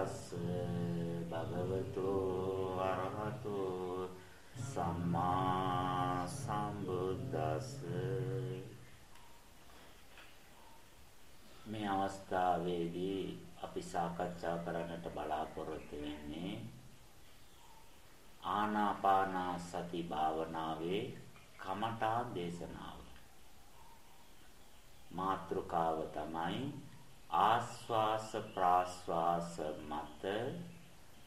තස්ස භගවතු අරහතු සම්මා සම්බුද්දස්ස. මේ අවස්ථාවේදී අපි සාකච්ඡා කරන්නට බලාපොරොත්තු වෙන්නේ ආනාපාන සති භාවනාවේ කමඨා දේශනාව. මාත්‍රකාව තමයි ආස්වාස ප්‍රාස්වාස මත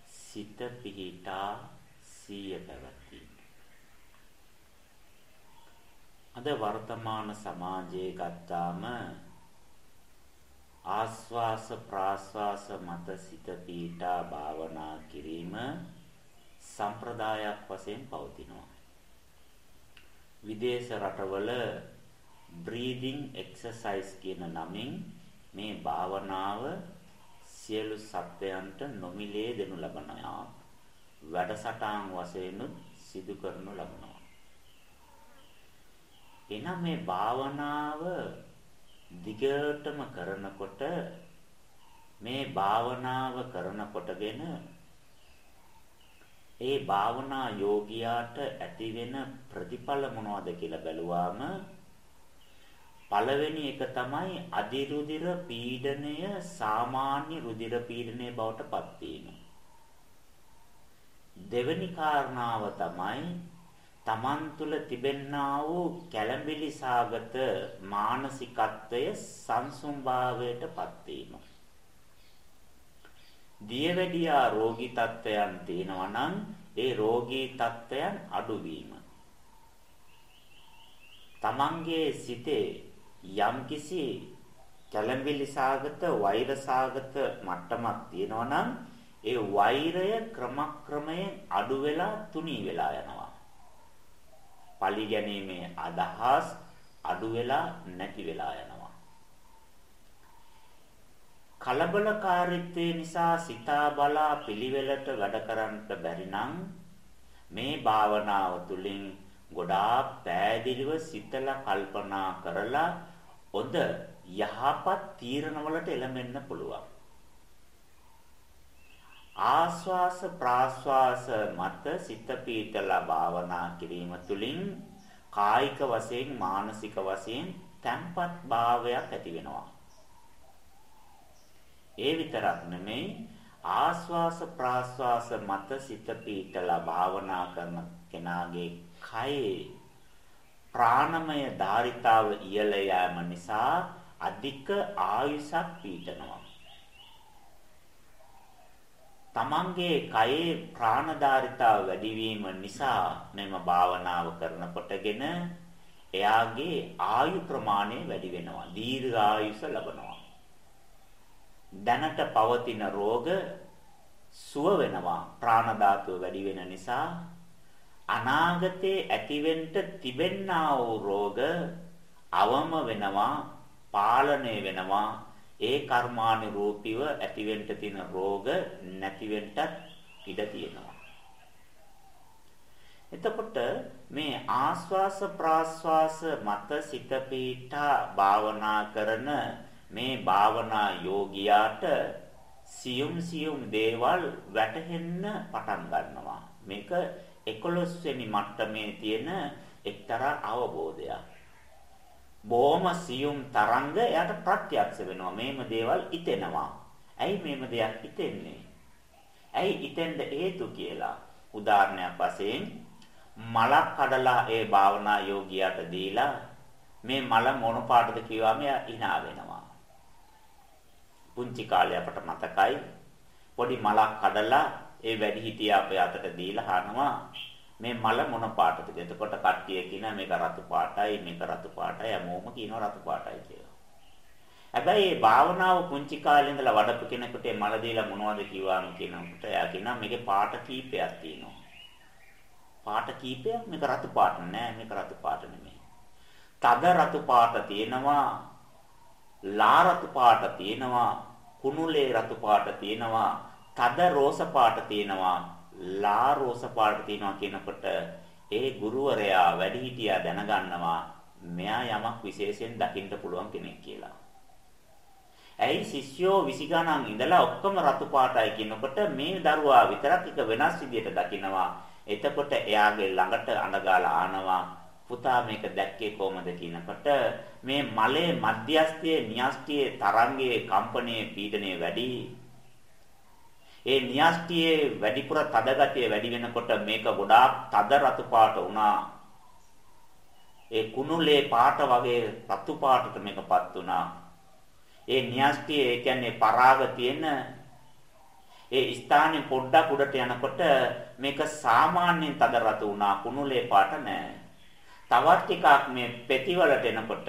සිත පිහිටා සිය පැවති. අද වර්තමාන සමාජයේ ගත්තාම ආස්වාස ප්‍රාස්වාස මත සිත පිහිටා භාවනා කිරීම සම්ප්‍රදායක් වශයෙන් පවතිනවා. විදේශ රටවල breathing exercise කියන නමින් මේ භාවනාව සියලු සත්වයන්ට නොමිලේ දෙනු ලබනවා. වැඩසටහන් වශයෙන් සිදු කරනු ලබනවා. එනම් මේ භාවනාව දිගටම කරනකොට මේ භාවනාව කරනකොටගෙන ඒ භාවනා යෝගියාට ඇතිවෙන ප්‍රතිඵල මොනවද කියලා බැලුවාම පළවෙනි එක තමයි අධිරුධිර පීඩනය සාමාන්‍ය රුධිර පීඩනය බවට පත් වීම. දෙවෙනි කාරණාව තමයි තමන් තුළ තිබෙන්නා වූ කැළඹිලි සාගත මානසිකත්වය සංසුම්භාවයට පත් වීම. දියවැඩියා රෝගී තත්වයන් තියෙනවා නම් ඒ රෝගී තත්වයන් අඩුවීම. තමන්ගේ සිතේ යම්කිසි කැළඹිලි සාගත වෛර සාගත මට්ටමක් තියෙනවා නම් ඒ වෛරය ක්‍රමක්‍රමයෙන් අඩු වෙලා තුනී වෙලා යනවා. පලි ගැනීමේ අදහස් අඩු වෙලා නැති වෙලා යනවා. කලබලකාරීත්වය නිසා සිතා බලා පිළිවෙලට වැඩ කරන්නට බැරි මේ භාවනාව තුළින් ගොඩාක් පෑදිලිව සිතලා කල්පනා කරලා හොඳ යහපත් තීරණවලට එළඹෙන්න පුළුවන්. ආස්වාස ප්‍රාස්වාස මත සිත පීතලා භාවනා කිරීම තුළින් කායික වශයෙන් මානසික වශයෙන් තැම්පත් භාවයක් ඇති වෙනවා. ඒ විතරක් නෙමෙයි ආස්වාස ප්‍රාස්වාස මත සිත පීතලා භාවනා කරන කෙනාගේ කයේ ප්‍රාණමය ධාරිතාව ඉහළ යාම නිසා අධික ආයුෂක් පීඩනවා. තමන්ගේ කයේ ප්‍රාණධාරිතාව වැඩිවීම නිසා මෙම භාවනාව කරනකොටගෙන එයාගේ ආයු ප්‍රමාණය වැඩි වෙනවා. දීර්ඝ ආයුෂ ලබනවා. දැනට පවතින රෝග සුව වෙනවා. ප්‍රාණ ධාතුව වැඩි වෙන නිසා අනාගතේ ඇතිවෙන්න තිබෙන්නා වූ රෝග අවම වෙනවා පාලනය වෙනවා. ඒ කර්මානුරූපීව ඇතිවෙන්න තියෙන රෝග නැතිවෙන්නත් ඉඩ තියෙනවා. එතකොට මේ ආස්වාස ප්‍රාස්වාස මත සිත පීඨා භාවනා කරන මේ භාවනා යෝගියාට සියුම් සියුම් දේවල් වැටහෙන්න පටන් ගන්නවා. මේක 11 වෙනි මට්ටමේ තියෙන එක්තරා අවබෝධයක්. බොහොම සියුම් තරංග එයාට ප්‍රත්‍යක්ෂ වෙනවා. මේම දේවල් ඉතෙනවා. ඇයි මේම දෙයක් ඉතෙන්නේ? ඇයි ඉතෙන්ද හේතු කියලා. උදාහරණයක් වශයෙන් මලක් කඩලා ඒ භාවනා යෝගියාට දීලා මේ මල මොන පාටද කිව්වම එයා hina වෙනවා. පුංචි කාලේ අපට මතකයි පොඩි මලක් කඩලා ඒ වැඩි හිටියා අපේ අතට දීලා අහනවා මේ මල මොන පාටද? එතකොට කට්ටිය කියන මේක රතු පාටයි මේක රතු පාටයි හැමෝම කියනවා රතු පාටයි කියලා. හැබැයි මේ භාවනාව පුංචි කාලේ ඉඳලා වඩපු කෙනෙකුට මල දීලා මොනවද කිව්වාම කියනකොට එයා කියනවා මේකේ පාට කීපයක් තියෙනවා. පාට කීපයක් මේක රතු පාට නෑ මේක රතු පාට නෙමෙයි. තද රතු පාට තියෙනවා ලා රතු පාට තියෙනවා කුණුලේ රතු පාට තියෙනවා තද රෝස පාට තියෙනවා ලා රෝස පාට තියෙනවා කියනකොට ඒ ගුරුවරයා වැඩිහිටියා දැනගන්නවා මෙයා යමක් විශේෂයෙන් දකින්න පුළුවන් කෙනෙක් කියලා. ඇයි ශිෂ්‍යෝ 20 ගණන් ඉඳලා ඔක්කොම රතු පාටයි කියනකොට මේ දරුවා විතරක් එක වෙනස් විදියට දකිනවා. එතකොට එයාගේ ළඟට අඬගාලා ආනවා පුතා මේක දැක්කේ කොහමද කියනකොට මේ මලේ මධ්‍යස්ථයේ න්‍යෂ්ටියේ තරංගයේ කම්පනයේ පීඩනයේ වැඩි ඒ න්‍යෂ්ටියේ වැඩිපුර තදගතිය වැඩි වෙනකොට මේක ගොඩාක් තද රතු පාට වුණා. ඒ කුණුලේ පාට වගේ රතු පාටට මේකපත් වුණා. ඒ න්‍යෂ්ටියේ ඒ කියන්නේ පරාග තියෙන ඒ ස්ථානේ පොඩ්ඩක් උඩට යනකොට මේක සාමාන්‍යයෙන් තද රතු වුණා. කුණුලේ පාට නෑ. තවත් ටිකක් මේ පෙතිවලට එනකොට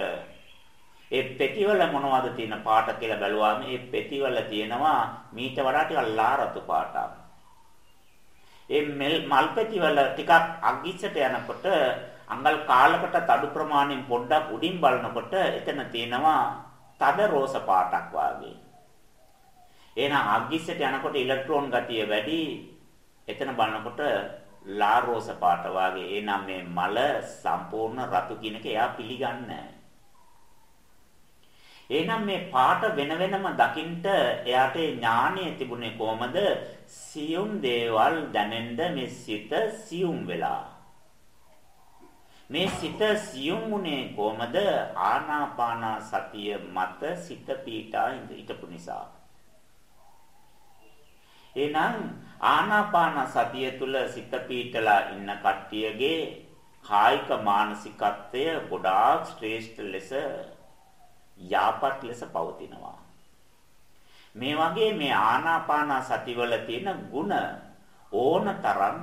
ඒ පෙතිවල මොනවද තියෙන පාට කියලා බැලුවාම ඒ පෙතිවල තියෙනවා මීට වඩා ටිකක් ලා රතු පාටක්. ඒ මල් පෙතිවල ටිකක් අගිස්සට යනකොට අඟල් කාලකට තඩු ප්‍රමාණයෙන් පොඩ්ඩක් උඩින් බලනකොට එතන තියෙනවා තද රෝස පාටක් වාගේ. එහෙනම් අග්ගිස්සට යනකොට ඉලෙක්ට්‍රෝන ගතිය වැඩි. එතන බලනකොට ලා රෝස පාට වාගේ. එහෙනම් මේ මල සම්පූර්ණ රතු කියන එක එයා පිළිගන්නේ එහෙනම් මේ පාට වෙන වෙනම දකින්ට එයාට ඥානය තිබුණේ කොහමද? සියුම් දේවල් දැනෙන්න මේ සිත සියුම් වෙලා. මේ සිත සියුම්ුනේ කොහමද? ආනාපාන සතිය මත සිත පීඩා හිටපු නිසා. එහෙනම් ආනාපාන සතිය තුල සිත පීඨලා ඉන්න කට්ටියගේ කායික මානසිකත්වය ගොඩාක් ශ්‍රේෂ්ඨ ලෙස යාපත් ලෙස පවතිනවා. මේ වගේ මේ ආනාපාන සතිවල තියෙන ಗುಣ ඕනතරම්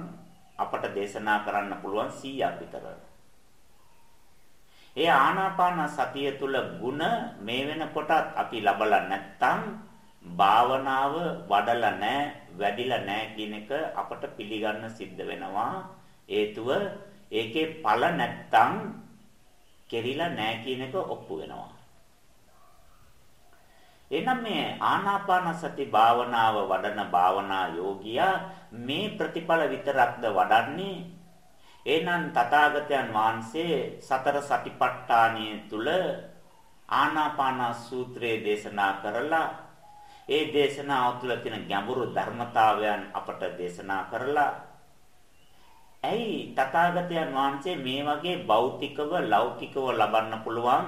අපට දේශනා කරන්න පුළුවන් 100ක් විතර. ඒ ආනාපාන සතිය තුල ಗುಣ මේ වෙනකොටත් අපි ලබලා නැත්තම් භාවනාව වඩලා නැහැ වැඩිලා නැහැ කියන එක අපට පිළිගන්න සිද්ධ වෙනවා හේතුව ඒකේ ඵල නැත්තම් කෙරිලා නැහැ කියන එක ඔප්පු වෙනවා එහෙනම් මේ ආනාපාන සති භාවනාව වඩන භාවනා යෝගියා මේ ප්‍රතිඵල විතරක්ද වඩන්නේ? එහෙනම් තථාගතයන් වහන්සේ සතර සතිපට්ඨානිය තුල ආනාපාන සූත්‍රයේ දේශනා කරලා ඒ දේශනාව තුළ තියෙන ගැඹුරු ධර්මතාවයන් අපට දේශනා කරලා ඇයි තථාගතයන් වහන්සේ මේ වගේ භෞතිකව ලෞකිකව ලබන්න පුළුවන්?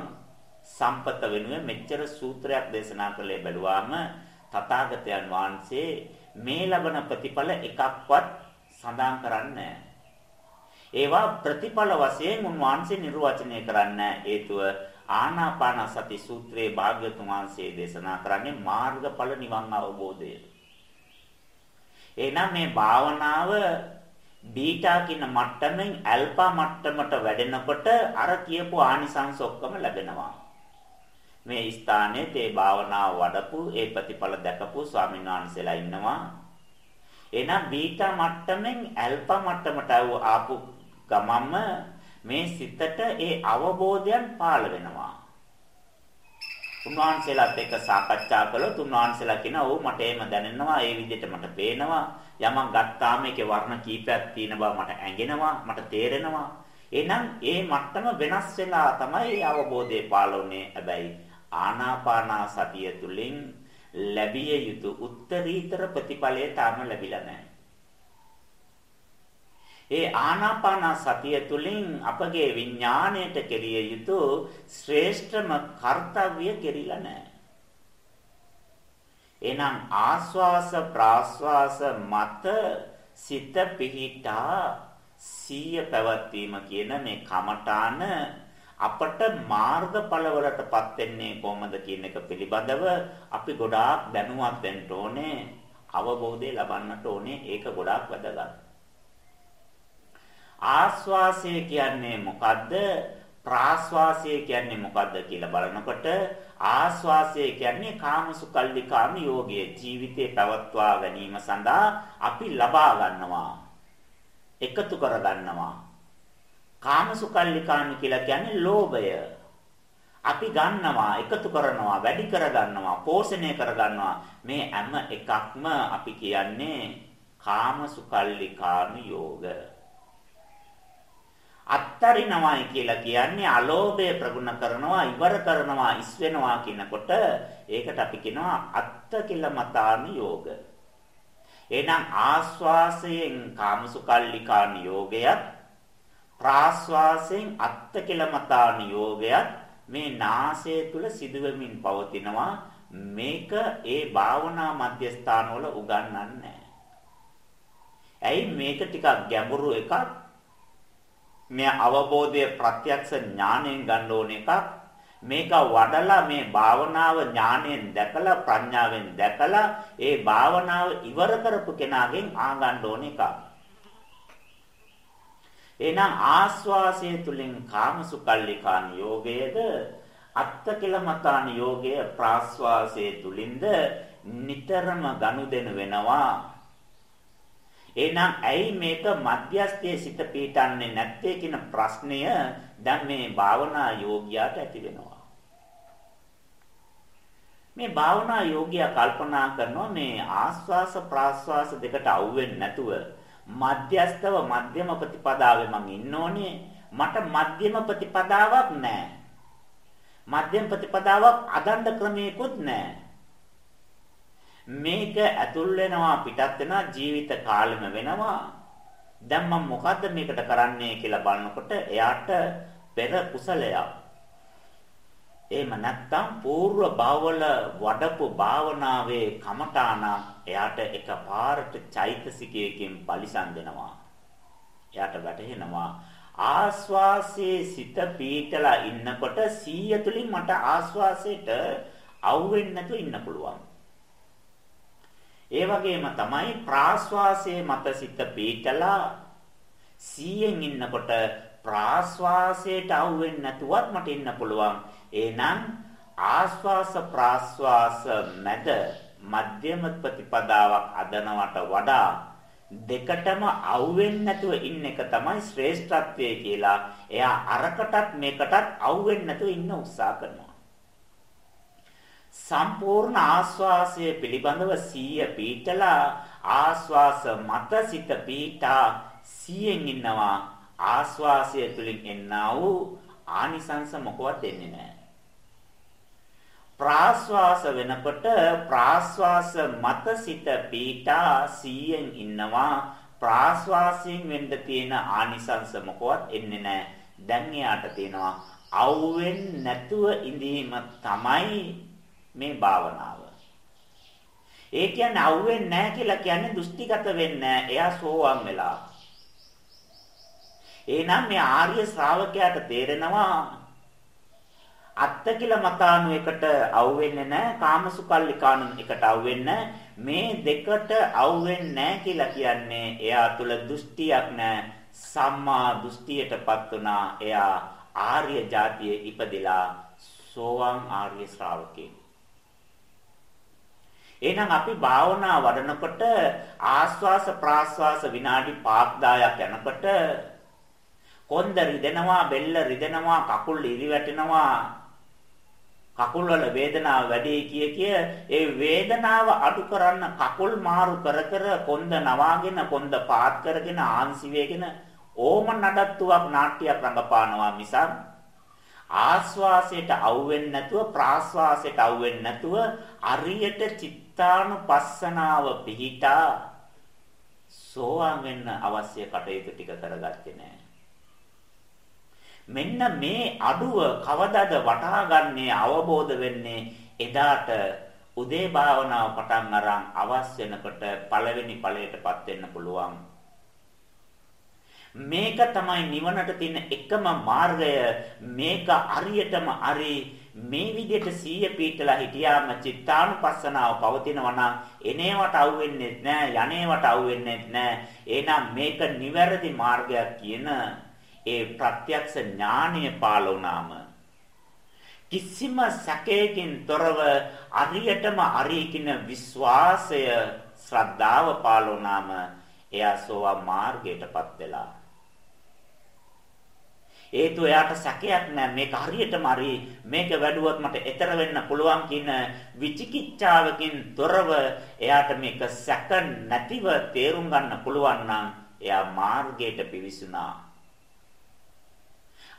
සම්පත වෙනුවෙන් මෙච්චර සූත්‍රයක් දේශනා කළේ බැලුවාම තථාගතයන් වහන්සේ මේ ලබන ප්‍රතිඵල එකක්වත් සඳහන් කරන්නේ ඒවා ප්‍රතිඵල වශයෙන් උන්වහන්සේ නිර්වචනය කරන්න හේතුව ආනාපාන සති සූත්‍රයේ භාග්‍යතුන් වහන්සේ දේශනා කරන්නේ මාර්ගඵල නිවන් අවබෝධය. එහෙනම් මේ භාවනාව බීටා කියන මට්ටමෙන් ඇල්ෆා මට්ටමට වැඩෙනකොට අර කියපු ආනිසංස ඔක්කොම ලැබෙනවා. මේ ස්ථානයේ තේ භාවනාව වඩපු ඒ ප්‍රතිඵල දැකපු ස්වාමීන් වහන්සේලා ඉන්නවා. එහෙනම් බීටා මට්ටමෙන් ඇල්ෆා මට්ටමට ආපු ගමම්ම මේ සිතට ඒ අවබෝධයන් පාළ වෙනවා. උන්වහන්සේලාත් එක්ක සාකච්ඡා කළොත් උන්වහන්සේලා කියනවා "ඔව් මට එහෙම දැනෙනවා ඒ විදිහට මට පේනවා යමක් ගත්තාම ඒකේ වර්ණ කීපයක් තියෙන බව මට ඇඟෙනවා මට තේරෙනවා එහෙනම් ඒ මට්ටම වෙනස් වෙලා තමයි අවබෝධය පාළුනේ හැබැයි ආනාපානා සතිය තුලින් ලැබිය යුතු උත්තරීතර ප්‍රතිඵලය තාම ලැබිලා නැහැ ඒ ආනාපාන සතිය තුළින් අපගේ විඥාණයට කෙරිය යුතු ශ්‍රේෂ්ඨම කාර්යය කෙරිලා නැහැ. එනම් ආස්වාස ප්‍රාස්වාස මත සිත පිහිටා සීය පැවැත්වීම කියන මේ කමඨාන අපට මාර්ගඵලවලටපත් වෙන්නේ කොහොමද කියන එක පිළිබඳව අපි ගොඩාක් දැනුවත් වෙන්න ඕනේ අවබෝධය ලබන්නට ඕනේ ඒක ගොඩාක් වැදගත් ආස්වාසය කියන්නේ මොකද්ද? ප්‍රාස්වාසය කියන්නේ මොකද්ද කියලා බලනකොට ආස්වාසය කියන්නේ කාමසුකල්ලිකාම යෝගයේ ජීවිතේ පැවැත්වා ගැනීම සඳහා අපි ලබා ගන්නවා. එකතු කර ගන්නවා. කාමසුකල්ලිකාම කියලා කියන්නේ ලෝභය. අපි ගන්නවා එකතු කරනවා වැඩි කර ගන්නවා පෝෂණය කර ගන්නවා මේ හැම එකක්ම අපි කියන්නේ කාමසුකල්ලිකාම යෝග අත්තරිනවයි කියලා කියන්නේ අලෝභය ප්‍රගුණ කරනවා ඉවර කරනවා ඉස් වෙනවා කියනකොට ඒකට අපි කියනවා අත්ත කිලමතානි යෝග. එහෙනම් ආස්වාසයෙන් කාමසුකල්ලිකානි යෝගයත් ප්‍රාස්වාසයෙන් අත්ත කිලමතානි යෝගයත් මේ නාසය තුල සිදුවෙමින් පවතිනවා. මේක ඒ භාවනා මධ්‍යස්ථානවල උගන්වන්නේ ඇයි මේක ටිකක් ගැඹුරු එකක්? මේ අවබෝධය ප්‍රත්‍යක්ෂ ඥාණයෙන් ගන්න ඕන එකක්. මේක වඩලා මේ භාවනාව ඥාණයෙන් දැකලා ප්‍රඥාවෙන් දැකලා ඒ භාවනාව ඉවර කරපු කෙනාගෙන් ආගන්න ඕන එකක්. එහෙනම් ආස්වාසය තුලින් කාමසුකල්ලිකාන යෝගයේද අත්තකිලමතාන යෝගය ප්‍රාස්වාසයේ තුලින්ද නිතරම ගනුදෙනු වෙනවා එහෙනම් ඇයි මේක මධ්‍යස්ථයේ සිට පීඩන්නේ නැත්තේ කියන ප්‍රශ්නය දැන් මේ භාවනා යෝගියාට ඇති වෙනවා. මේ භාවනා යෝගියා කල්පනා කරනවා මේ ආස්වාස ප්‍රාස්වාස දෙකට අවුෙන්නේ නැතුව මධ්‍යස්තව මධ්‍යම ප්‍රතිපදාවේ මං ඉන්න ඕනේ. මට මධ්‍යම ප්‍රතිපදාවක් නැහැ. මධ්‍යම ප්‍රතිපදාවක් අදණ්ඩ ක්‍රමයකුත් නැහැ. මේක ඇතුල් වෙනවා පිටත් වෙනවා ජීවිත කාලෙම වෙනවා දැන් මම මොකද්ද මේකට කරන්නේ කියලා බලනකොට එයාට පෙර කුසලයක් එහෙම නැත්නම් పూర్ව භවවල වඩපු භාවනාවේ කමඨාන එයාට එකපාරට චෛතසිකයකින් පරිසම් දෙනවා එයාට වැටහෙනවා ආස්වාසයේ සිත පීතලා ඉන්නකොට 100 තුලින් මට ආස්වාසයට අවුෙන්නේ නැතුව ඉන්න පුළුවන් ඒ වගේම තමයි ප්‍රාශ්වාසයේ මත සිත පීඨලා සීයෙන් ඉන්නකොට ප්‍රාශ්වාසයට අවු වෙන්නේ නැතුවත් මට ඉන්න පුළුවන්. එහෙනම් ආශ්වාස ප්‍රාශ්වාස මැද මධ්‍යම ප්‍රතිපදාවක් අදනවට වඩා දෙකටම අවු වෙන්නේ නැතුව ඉන්න එක තමයි ශ්‍රේෂ්ඨත්වය කියලා. එයා අරකටත් මේකටත් අවු වෙන්නේ නැතුව ඉන්න උත්සාහ කරනවා. සම්පූර්ණ ආස්වාසය පිළිබඳව සීය පීඨලා ආස්වාස මත සිත පීඨා සීයෙන් ඉන්නවා ආස්වාසය තුලින් එන්නා වූ ආනිසංස මොකවත් දෙන්නේ නැහැ ප්‍රාස්වාස වෙනකොට ප්‍රාස්වාස මත සිත පීඨා සීයෙන් ඉන්නවා ප්‍රාස්වාසයෙන් වෙන්න තියෙන ආනිසංස මොකවත් එන්නේ නැහැ දැන් එයාට තියෙනවා අවුෙන් නැතුව ඉඳීම තමයි මේ භාවනාව. ඒ කියන්නේ අවුෙන්නේ නැහැ කියලා කියන්නේ දෘෂ්ටිගත වෙන්නේ එයා සෝවන් වෙලා. එහෙනම් මේ ආර්ය ශ්‍රාවකයාට තේරෙනවා අත්ති කියලා මතාණු එකට අවුෙන්නේ නැහැ කාමසුකල්ලිකාණු එකට අවුෙන්නේ මේ දෙකට අවුෙන්නේ නැහැ කියලා කියන්නේ එයා තුල දෘෂ්ටියක් නැහැ සම්මා දෘෂ්ටියටපත් වුණා. එයා ආර්ය જાතියේ ඉපදිලා සෝවාන් ආර්ය ශ්‍රාවකෙක් එහෙනම් අපි භාවනා වඩනකොට ආස්වාස ප්‍රාස්වාස විනාඩි 5ක් යනකොට කොන්ද රිදෙනවා බෙල්ල රිදෙනවා කකුල් ඉරි වැටෙනවා කකුල් වල වේදනාව වැඩි කිය කිය ඒ වේදනාව අඩු කරන්න කකුල් මාරු කර කර කොන්ද නවාගෙන කොන්ද පාත් කරගෙන ආන්සි වේගෙන ඕම නඩත්තුවක් නාට්‍යයක් රඟපානවා මිසක් ආස්වාසයට අවුෙන්නේ නැතුව ප්‍රාස්වාසයට අවුෙන්නේ නැතුව අරියට චිත්තානුපස්සනාව පිහිටා සෝවාන් වෙන්න අවශ්‍ය කටයුතු ටික කරගත්තේ නැහැ. මෙන්න මේ අඩුව කවදාද වටහාගන්නේ අවබෝධ වෙන්නේ? එදාට උදේ භාවනාව පටන් අරන් අවශ්‍ය වෙනකොට පළවෙනි ඵලයටපත් වෙන්න පුළුවන්. මේක තමයි නිවනට තියෙන එකම මාර්ගය. මේක අරියටම අරි මේ විදිහට සීය පීඨලා හිටියාම චිත්තානුපස්සනාව පවතිනවා නම් එනේවට අවුෙන්නේ නැහැ යනේවට අවුෙන්නේ නැහැ. එහෙනම් මේක නිවැරදි මාර්ගයක් කියන ඒ ප්‍රත්‍යක්ෂ ඥානීය පාලුණාම කිසිම සැකයකින් තොරව අරියටම අරිකින විශ්වාසය ශ්‍රද්ධාව පාලුණාම එයා සෝවා මාර්ගයටපත් වෙලා. හේතු එයාට සැකයක් නැහැ මේක හරියටම හරි මේක වැඩුවොත් මට ඈතර වෙන්න පුළුවන් කියන විචිකිච්ඡාවකින් තොරව එයාට මේක සැක නැතිව තේරුම් ගන්න පුළුවන් නම් එයා මාර්ගයට පිවිසුනා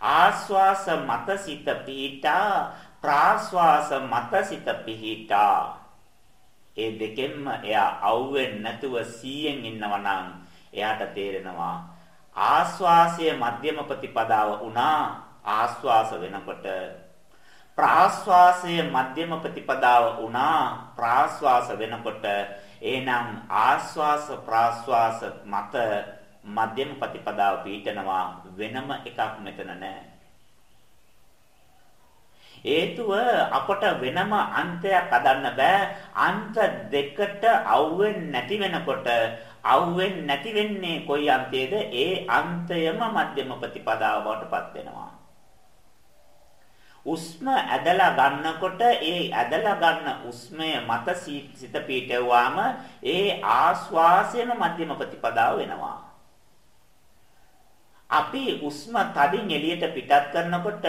ආස්වාස මත සිත පිහිටා ප්‍රාස්වාස මත සිත පිහිටා. ඒ දෙකෙන්ම එයා අවුෙන්නේ නැතුව 100න් ඉන්නවා නම් එයාට තේරෙනවා ආස්වාසය මධ්‍යම ප්‍රතිපදාව වුණා ආස්වාස වෙනකොට. ප්‍රාස්වාසය මධ්‍යම ප්‍රතිපදාව වුණා ප්‍රාස්වාස වෙනකොට. එහෙනම් ආස්වාස ප්‍රාස්වාස මත මධ්‍යම ප්‍රතිපදාව පිළිටනවා වෙනම එකක් මෙතන නැහැ හේතුව අපට වෙනම අන්තයක් හදන්න බෑ. අන්ත දෙකට අවුෙන්නේ නැති වෙනකොට අවුෙන්නේ නැති වෙන්නේ කොයි අන්තයේද? ඒ අන්තයම මධ්‍යම ප්‍රතිපදාව බවටපත් වෙනවා. උස්ම ඇදලා ගන්නකොට ඒ ඇදලා ගන්න උස්මය මත සිත පීටවුවාම ඒ ආස්වාසයම මධ්‍යම ප්‍රතිපදාව වෙනවා. අපි උස්ම තදින් එළියට පිටත් කරනකොට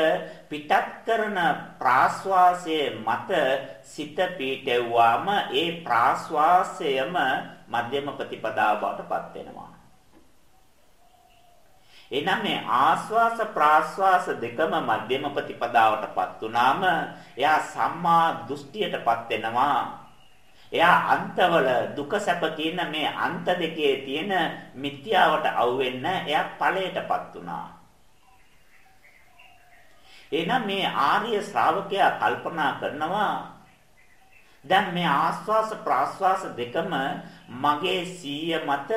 පිටත් කරන ප්‍රාශ්වාසයේ මත සිත පීටෙව්වාම ඒ ප්‍රාශ්වාසයම මධ්‍යම ප්‍රතිපදාව බවට පත් වෙනවා. එනනම් මේ ආශ්වාස ප්‍රාශ්වාස දෙකම මධ්‍යම ප්‍රතිපදාවටපත් වුනාම එයා සම්මා දෘෂ්ටියටපත් වෙනවා. එයා අන්තවල දුක සැප කියන මේ අන්ත දෙකේ තියෙන මිත්‍යාවට අවුෙන්න එයා ඵලයටපත් උනා. එහෙනම් මේ ආර්ය ශ්‍රාවකයා කල්පනා කරනවා දැන් මේ ආස්වාස ප්‍රාස්වාස දෙකම මගේ සීය මත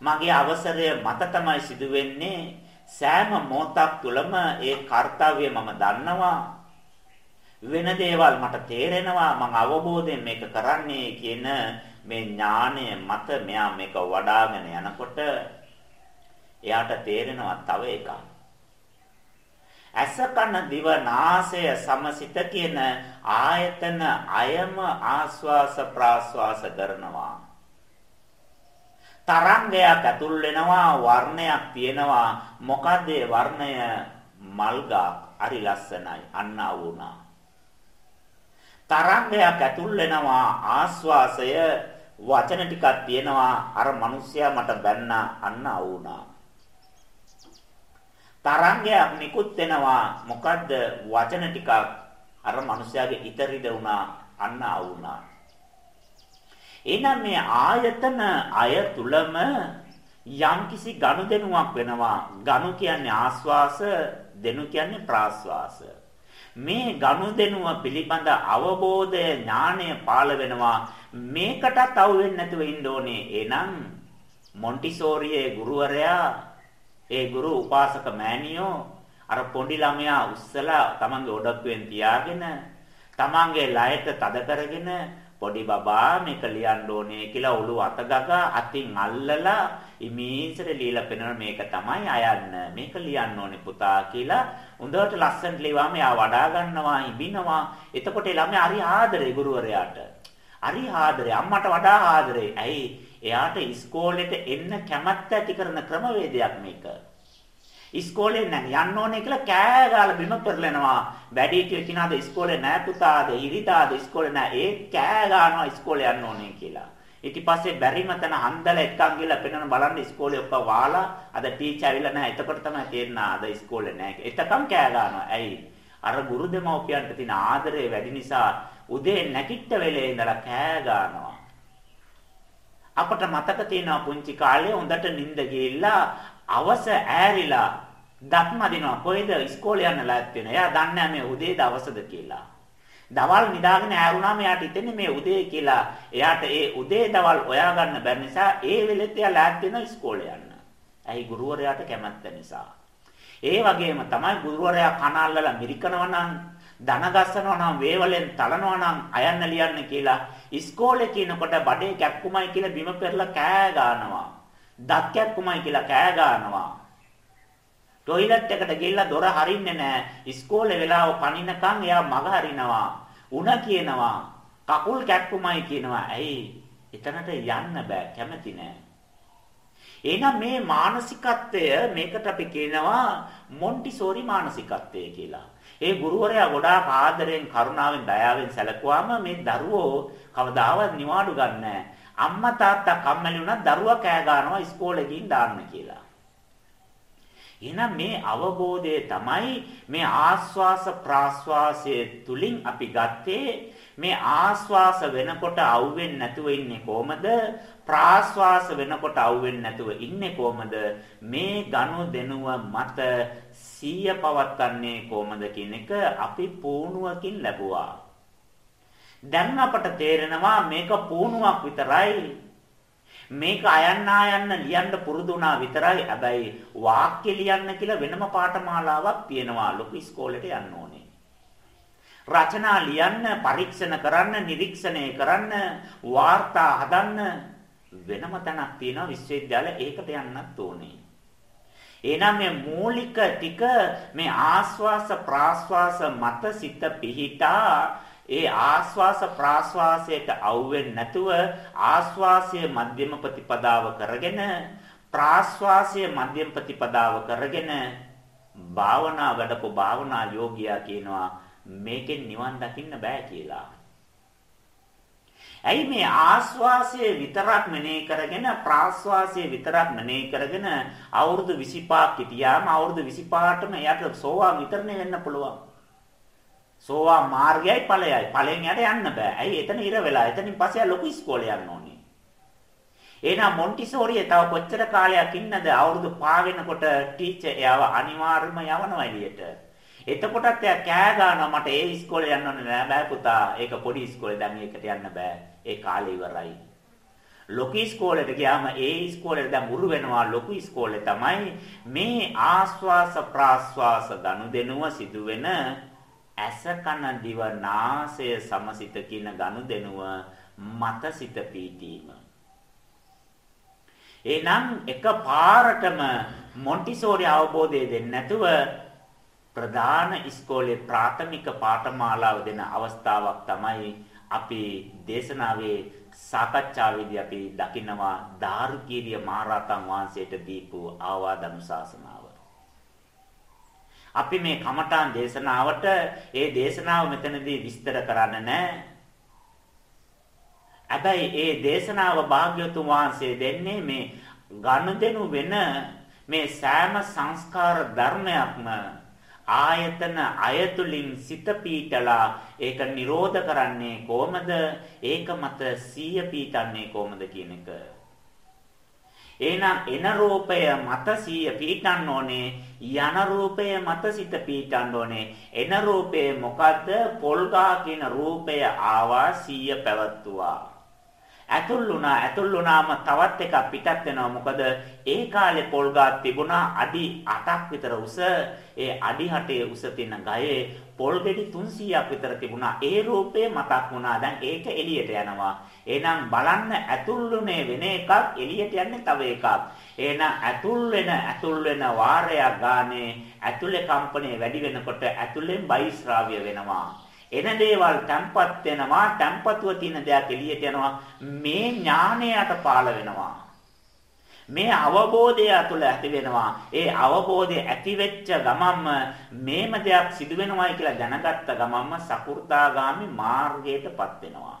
මගේ අවසරය මත තමයි සිදු වෙන්නේ සෑම මොහොතක් තුළම ඒ කාර්යය මම දන්නවා වෙන දේවල් මට තේරෙනවා මම අවබෝධයෙන් මේක කරන්නේ කියන මේ ඥාණය මත මෙයා මේක වඩ아가න යනකොට එයාට තේරෙනවා තව එකක්. ඇස කන දිව නාසය සමසිත කියන ආයතන අයම ආස්වාස ප්‍රාස්වාස කරනවා. තරංගයක් ඇතුල් වෙනවා වර්ණයක් තියෙනවා මොකද වර්ණය මල්ගා හරි ලස්සනයි අන්න වුණා තරංගයක් ඇතුල් වෙනවා ආස්වාසය වචන ටිකක් තියෙනවා. අර මිනිස්සයා මට බැන්න අන්න වුණා. තරංගයක් නිකුත් වෙනවා. මොකද්ද? වචන ටිකක්. අර මිනිස්සයාගේ ඉතරිද වුණා. අන්න වුණා. එහෙනම් මේ ආයතන අය තුලම යම්කිසි ගනුදෙනුවක් වෙනවා. ගනු කියන්නේ ආස්වාස දෙනු කියන්නේ ප්‍රාස්වාස. මේ ගනුදෙනුව පිළිබඳ අවබෝධය ඥාණය පාළ වෙනවා. මේකටත් අවු වෙන්නේ නැතුව ඉන්න ඕනේ. එහෙනම් මොන්ටිසෝරියේ ගුරුවරයා ඒ ගුරු උපාසක මෑණියෝ අර පොඩි ළමයා උස්සලා තමන්ගේ ඔඩක්කුවෙන් තියාගෙන තමන්ගේ ලයට තද කරගෙන පොඩි බබා මේක ලියන්න ඕනේ කියලා ඔළුව අතගගා අතින් අල්ලලා ඉමීසර লীලා පෙන්වන මේක තමයි අයන්න මේක ලියන්න ඕනේ පුතා කියලා. හොඳට ලස්සනට ලියවම එයා වඩා ගන්නවා ඉබිනවා. එතකොට ළමයා හරි ආදරේ ගුරුවරයාට. හරි ආදරේ අම්මට වඩා ආදරේ. ඇයි? එයාට ඉස්කෝලේට එන්න කැමැත්ත ඇති කරන ක්‍රමවේදයක් මේක. ඉස්කෝලේ නම් යන්න ඕනේ කියලා කෑ ගාලා බිම පෙරලෙනවා. වැඩිහිටියෝ කියනවාද ඉස්කෝලේ නෑ පුතාද ඉරිදාද ඉස්කෝලේ නෑ. ඒ කෑ ගන්නවා ඉස්කෝලේ යන්න ඕනේ කියලා. ඊට පස්සේ බැරිම තැන හන්දල එක්කන් ගිහලා පෙන්නන බලන්න ඉස්කෝලේ ඔක්කොම වාලා අද ටීචර් ඇවිල්ලා නැහැ. එතකොට තමයි තේරෙන්නේ අද ඉස්කෝලේ නැහැ. එතකම් කෑ ගන්නවා. ඇයි? අර ගුරු දෙමව්පියන්ට තියෙන ආදරය වැඩි නිසා උදේ නැගිට වෙලේ ඉඳලා කෑ ගන්නවා. අපට මතක තියෙනවා පුංචි කාලේ හොඳට නිින්ද ගිහිල්ලා අවස ඈරිලා දත් මදිනවා කොහෙද ඉස්කෝලේ යන්න ලෑත් වෙන. එයා දන්නේ මේ උදේ දවසද කියලා. දවල් නිදාගෙන ඈරුණාම එයාට හිතෙන්නේ මේ උදේ කියලා. එයාට ඒ උදේ දවල් හොයා ගන්න බැරි නිසා ඒ වෙලෙත් එයා ලෑත් වෙන ඉස්කෝලේ යන්න. ඇයි ගුරුවරයාට කැමැත්ත නිසා. ඒ වගේම තමයි ගුරුවරයා කන අල්ලලා මිරිකනවා නම් දන ගස්සනවා නම් වේවලෙන් තලනවා නම් අයන්න ලියන්න කියලා ඉස්කෝලේ කියනකොට බඩේ කැක්කුමයි කියලා බිම පෙරලා කෑ ගන්නවා. දත් කැක්කුමයි කියලා කෑ ගන්නවා. টොයිලට් එකට ගිහිල්ලා දොර හරින්නේ නැහැ. ඉස්කෝලේ වෙලාව පනිනකන් එයා මග හරිනවා. උණ කියනවා. කකුල් කැක්කුමයි කියනවා. ඇයි? එතනට යන්න බෑ. කැමති නෑ. එහෙනම් මේ මානසිකත්වය මේකට අපි කියනවා මොන්ටිසෝරි මානසිකත්වය කියලා. ඒ ගුරුවරයා ගොඩාක් ආදරෙන් කරුණාවෙන් දයාවෙන් සැලකුවාම මේ දරුවෝ කවදාවත් නිවාඩු ගන්නෑ. අම්මා තාත්තා කම්මැලි වුණා දරුවා කෑ ගන්නවා ඉස්කෝලේ ගිහින් දාන්න කියලා. එහෙනම් මේ අවබෝධය තමයි මේ ආස්වාස ප්‍රාස්වාසයේ තුලින් අපි ගත්තේ. මේ ආස්වාස වෙනකොට අවුෙන්නේ නැතුව ඉන්නේ කොහමද? ප්‍රාස්වාස වෙනකොට අවුෙන්නේ නැතුව ඉන්නේ කොහමද? මේ ගනු දෙනුව මත සීය පවත්න්නේ කොහමද කියන එක අපි පුණුවකින් ලැබුවා. දැන් අපට තේරෙනවා මේක පුණුවක් විතරයි. මේක අයන්න ආයන්න ලියන්න පුරුදු වුණා විතරයි. හැබැයි වාක්‍ය ලියන්න කියලා වෙනම පාඨමාලාවක් තියෙනවා. ලොකු ඉස්කෝලේට යන්න ඕනේ. රචනා ලියන්න, පරීක්ෂණ කරන්න, නිරීක්ෂණය කරන්න, වාර්තා හදන්න වෙනම තැනක් තියෙනවා විශ්වවිද්‍යාල ඒකට යන්නත් ඕනේ. එහෙනම් මේ මූලික ටික මේ ආස්වාස ප්‍රාස්වාස මත සිත පිහිටා ඒ ආස්වාස ප්‍රාස්වාසයට අවුෙන්නේ නැතුව ආස්වාසය මධ්‍යම ප්‍රතිපදාව කරගෙන ප්‍රාස්වාසය මධ්‍යම ප්‍රතිපදාව කරගෙන භාවනා වැඩපො භාවනා යෝගියා කියනවා මේකෙන් නිවන් දකින්න බෑ කියලා. ඇයි මේ ආස්වාසය විතරක් මෙනෙහි කරගෙන ප්‍රාස්වාසය විතරක් මෙනෙහි කරගෙන අවුරුදු 25ක් හිටියාම අවුරුදු 25ටම එයාට සෝවාන් විතරනේ වෙන්න පුළුවන්. සෝවා මාර්ගයයි ඵලයයි. ඵලෙන් යට යන්න බෑ. ඇයි එතන ඉර වෙලා. එතනින් පස්සේ ලොකු ඉස්කෝලේ යන්න ඕනේ. එහෙනම් මොන්ටිසෝරියේ තව කොච්චර කාලයක් ඉන්නද? අවුරුදු 5 වෙනකොට ටීචර් එයාව අනිවාර්යයෙන්ම යවනවා එළියට. එතකොටත් එයා කෑ ගන්නවා මට ඒ ඉස්කෝලේ යන්න ඕනේ නෑ බෑ පුතා. ඒක පොඩි ඉස්කෝලේ දැන් ඒකට යන්න බෑ. ඒ කාලේ ඉවරයි. ලොකු ඉස්කෝලේට ගියාම ඒ ඉස්කෝලේට දැන් උරු වෙනවා ලොකු ඉස්කෝලේ තමයි මේ ආස්වාස ප්‍රාස්වාස ගනුදෙනුව සිදුවෙන ඇස කන දිව නාසය සමසිත කියන ගනුදෙනුව මත සිත පීඨීම. එහෙනම් එක පාරටම මොන්ටිසෝරි අවබෝධය දෙන්නේ නැතුව ප්‍රධාන ඉස්කෝලේ ප්‍රාථමික පාඨමාලාව දෙන අවස්ථාවක් තමයි අපි දේශනාවේ සාකච්ඡාවේදී අපි දකිනවා දාරුකීරිය මහරහතන් වහන්සේට දීපු ආවාද අනුශාසනාව. අපි මේ කමඨාන් දේශනාවට ඒ දේශනාව මෙතනදී විස්තර කරන්න නැහැ. හැබැයි ඒ දේශනාව භාග්‍යතුන් වහන්සේ දෙන්නේ මේ ගනුදෙනු වෙන මේ සෑම සංස්කාර ධර්මයක්ම ආයතන අයතුලින් සිත පීඨලා ඒක නිරෝධ කරන්නේ කොහමද? ඒක මත සීය පීඨන්නේ කොහමද කියන එක. එහෙනම් එන රූපය මත සිය පීඨන්න ඕනේ යන රූපය මත සිත පීඨන්න ඕනේ. එන රූපය මොකද්ද? පොල්ගා කියන රූපය ආවා සිය පැවතුවා ඇතුල් වුණා ඇතුල් වුණාම තවත් එකක් පිටත් වෙනවා. මොකද ඒ කාලේ පොල්ගා තිබුණා අඩි 8ක් විතර උස. ඒ අඩි 8 උස තියෙන ගයේ පොල් ගෙඩි 300ක් විතර තිබුණා. ඒ රූපේ මතක් වුණා. දැන් ඒක එළියට යනවා. එහෙනම් බලන්න ඇතුල්ුනේ වෙන එකක් එළියට යන්නේ තව එකක්. එහෙනම් ඇතුල් වෙන ඇතුල් වෙන වාරයක් ගානේ ඇතුලේ කම්පණය වැඩි වෙනකොට ඇතුලෙන් බයිස්රාවිය වෙනවා. එන දේවල් තැම්පත් වෙනවා. තැම්පතුව තියෙන දෙයක් එළියට යනවා. මේ ඥාණයට පාළ වෙනවා. මේ අවබෝධය තුළ ඇති වෙනවා. ඒ අවබෝධය ඇති වෙච්ච ගමන්ම මේම දෙයක් සිදු වෙනවායි කියලා දැනගත්ත ගමන්ම සකු르දාගාමි මාර්ගයටපත් වෙනවා.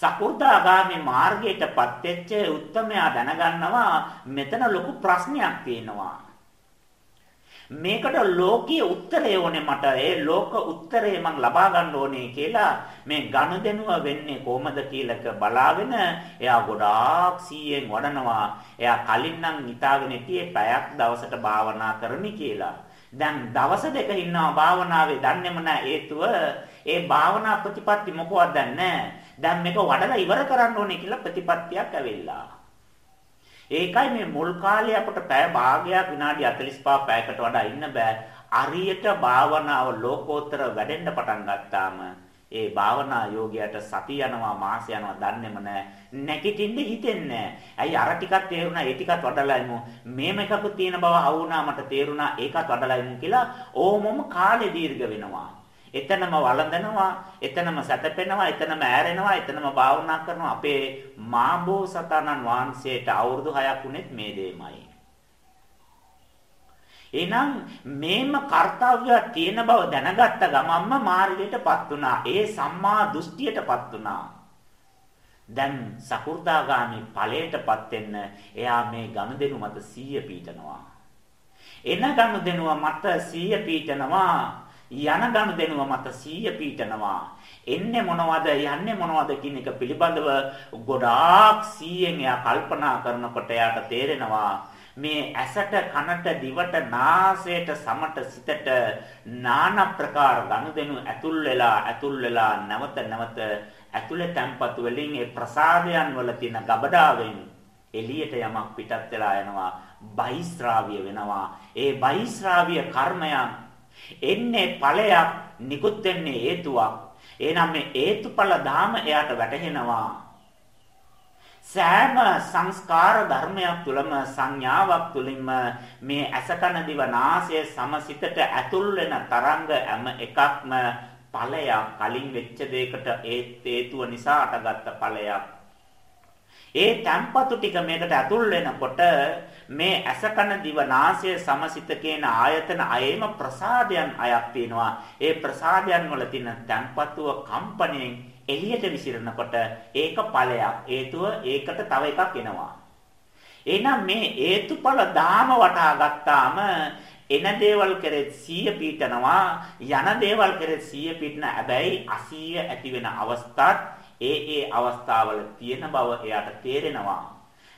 සකු르දාගාමි මාර්ගයටපත් වෙච්ච උත්තමයා දැනගන්නවා මෙතන ලොකු ප්‍රශ්නයක් තියෙනවා. මේකට ලෝකීය උත්තරය ඕනේ මට. ඒ ලෝක උත්තරය මං ලබා ගන්න ඕනේ කියලා මේ ගනුදෙනුව වෙන්නේ කොහමද කියලා බලාගෙන එයා ගොඩාක් සීයෙන් වඩනවා. එයා කලින් නම් හිතාගෙන හිටියේ පැයක් දවසට භාවනා කරමි කියලා. දැන් දවස් දෙක ඉන්නවා භාවනාවේ දන්නේම නැහැ හේතුව ඒ භාවනා ප්‍රතිපatti මොකවත් දන්නේ නැහැ. දැන් මේක වඩලා ඉවර කරන්න ඕනේ කියලා ප්‍රතිපත්තියක් ඇවිල්ලා. ඒකයි මේ මුල් කාලේ අපට පැය භාගයක් විනාඩි 45 පැයකට වඩා ඉන්න බෑ. අරියට භාවනාව ලෝකෝත්තර වැඩෙන්න පටන් ගත්තාම ඒ භාවනා යෝගයට සති යනවා මාස යනවා දන්නේම නැහැ. නැගිටින්න හිතෙන්නේ නැහැ. ඇයි අර ටිකක් තේරුණා ඒ ටිකත් වඩලායිමු. මේම එකකුත් තියෙන බව අහුණා මට තේරුණා ඒකත් වඩලායිමු කියලා ඕමම කාලේ දීර්ඝ වෙනවා. එතනම වළඳනවා, එතනම සැතපෙනවා, එතනම ඈරෙනවා, එතනම භාවනා කරනවා. අපේ මාබෝසතාණන් වහන්සේට අවුරුදු 6ක් උනේත් මේ දෙයමයි. එහෙනම් මේම කාර්යය තියෙන බව දැනගත්ත ගමන්ම මාර්ගයටපත් වුණා. ඒ සම්මා දෘෂ්ටියටපත් වුණා. දැන් සකු르දාගාමි ඵලයටපත් වෙන්න එයා මේ ගනුදෙනු මත 100 පීඨනවා. එන ගනුදෙනුව මත 100 පීඨනවා. යන ගනුදෙනුව මත 100 පීඨනවා. එන්නේ මොනවද යන්නේ මොනවද කියන එක පිළිබඳව ගොඩාක් 100න් එයා කල්පනා කරනකොට එයාට තේරෙනවා. මේ ඇසට කනට දිවට නාසයට සමට සිතට নানা ප්‍රකාර ගනුදෙනු ඇතුල් වෙලා ඇතුල් වෙලා නැවත නැවත ඇතුලේ තැම්පතු වලින් ඒ ප්‍රසාදයන් වල තියෙන ගබඩාවෙන් එළියට යමක් පිටත් වෙලා යනවා. බහිස්රාවිය වෙනවා. ඒ බහිස්රාවිය කර්මයන් එන්නේ ඵලයක් නිකුත් වෙන්නේ හේතුවක්. එහෙනම් මේ හේතුඵල ධාම එයාට වැටහෙනවා. සෑම සංස්කාර ධර්මයක් තුළම සංඥාවක් තුළින්ම මේ අසකන දිව නාසය සමසිතට ඇතුල් වෙන තරංග හැම එකක්ම ඵලයක් කලින් වෙච්ච දෙයකට ඒ හේතුව නිසා අටගත්ත ඵලයක්. ඒ තැම්පතු ටික මේකට ඇතුල් වෙනකොට මේ අසකන දිව නාසය සමසිත කියන ආයතන අයෙම ප්‍රසාදයන් අයක් තියෙනවා ඒ ප්‍රසාදයන් වල තියෙන තැම්පතුව කම්පණයෙන් එළියට විසිරෙනකොට ඒක ඵලයක්. හේතුව ඒකට තව එකක් එනවා. එහෙනම් මේ හේතුඵල දාම වටහා ගත්තාම එන දේවල් කෙරෙත් 100 පීඨනවා යන දේවල් කෙරෙත් 100 පීඨන හැබැයි 80 ඇති වෙන අවස්ථාත් ඒ ඒ අවස්ථාවල තියෙන බව එයාට තේරෙනවා.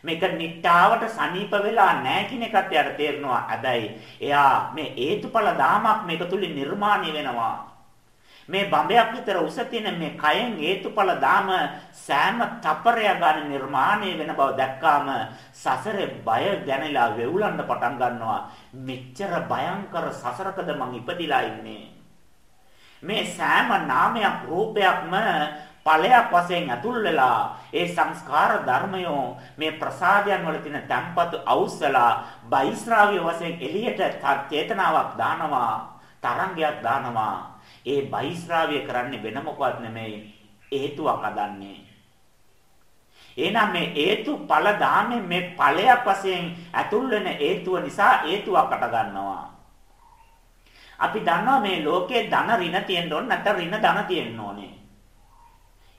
මේක නිට්ටාවට සනීප වෙලා නැහැ කියන එකත් එයාට තේරෙනවා. හැබැයි එයා මේ හේතුඵල දාමක් මේක තුලින් නිර්මාණය වෙනවා. මේ බඹයක් විතර උස තියෙන මේ කයෙන් හේතුඵල දාම සෑම තපරයක් ගන්න නිර්මාණය වෙන බව දැක්කාම සසරේ බය දැනලා වෙවුලන්න පටන් ගන්නවා. මෙච්චර භයංකර සසරකද මං ඉපදිලා ඉන්නේ? මේ සෑම නාමයක් රූපයක්ම ඵලයක් වශයෙන් ඇතුල් වෙලා ඒ සංස්කාර ධර්මයෝ මේ ප්‍රසාදයන් වල තියෙන තැම්පතු අවුස්සලා බයිස්රාවිය වශයෙන් එළියට චේතනාවක් දානවා තරංගයක් දානවා ඒ බහිස්රාවිය කරන්නේ වෙන මොකවත් නෙමෙයි හේතුවක් හදන්නේ. එහෙනම් මේ හේතු ඵල දාමේ මේ ඵලයක් වශයෙන් ඇතුල් වෙන හේතුව නිසා හේතුවක් අට ගන්නවා. අපි දන්නවා මේ ලෝකේ ධන ඍණ තියෙන්න ඕන නැත්නම් ඍණ ධන තියෙන්න ඕනේ.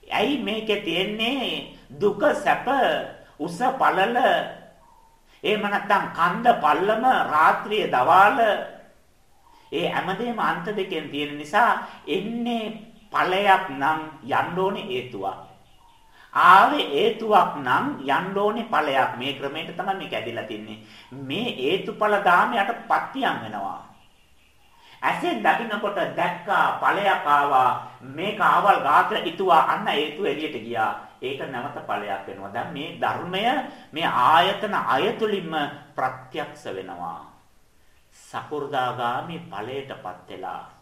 ඇයි මේකේ තියෙන්නේ දුක සැප උස පළල එහෙම නැත්නම් කන්ද පල්ලම රාත්‍රියේ දවාල ඒ හැමදේම අන්ත දෙකෙන් තියෙන නිසා එන්නේ ඵලයක් නම් යන්න ඕනේ හේතුවක්. ආවේ හේතුවක් නම් යන්න ඕනේ ඵලයක්. මේ ක්‍රමයට තමයි මේක ඇදිලා තින්නේ. මේ හේතුඵල ධාමයට පත්‍යම් වෙනවා. ඇසෙන් දකින්නකොට දැක්කා ඵලයක් ආවා. මේක ආවල් ගාත්‍ර ඉතුවා අන්න හේතුව එළියට ගියා. ඒක නැවත ඵලයක් වෙනවා. දැන් මේ ධර්මය මේ ආයතන අයතුලින්ම ප්‍රත්‍යක්ෂ වෙනවා. සකු르දාගාමි ඵලයටපත් වෙලා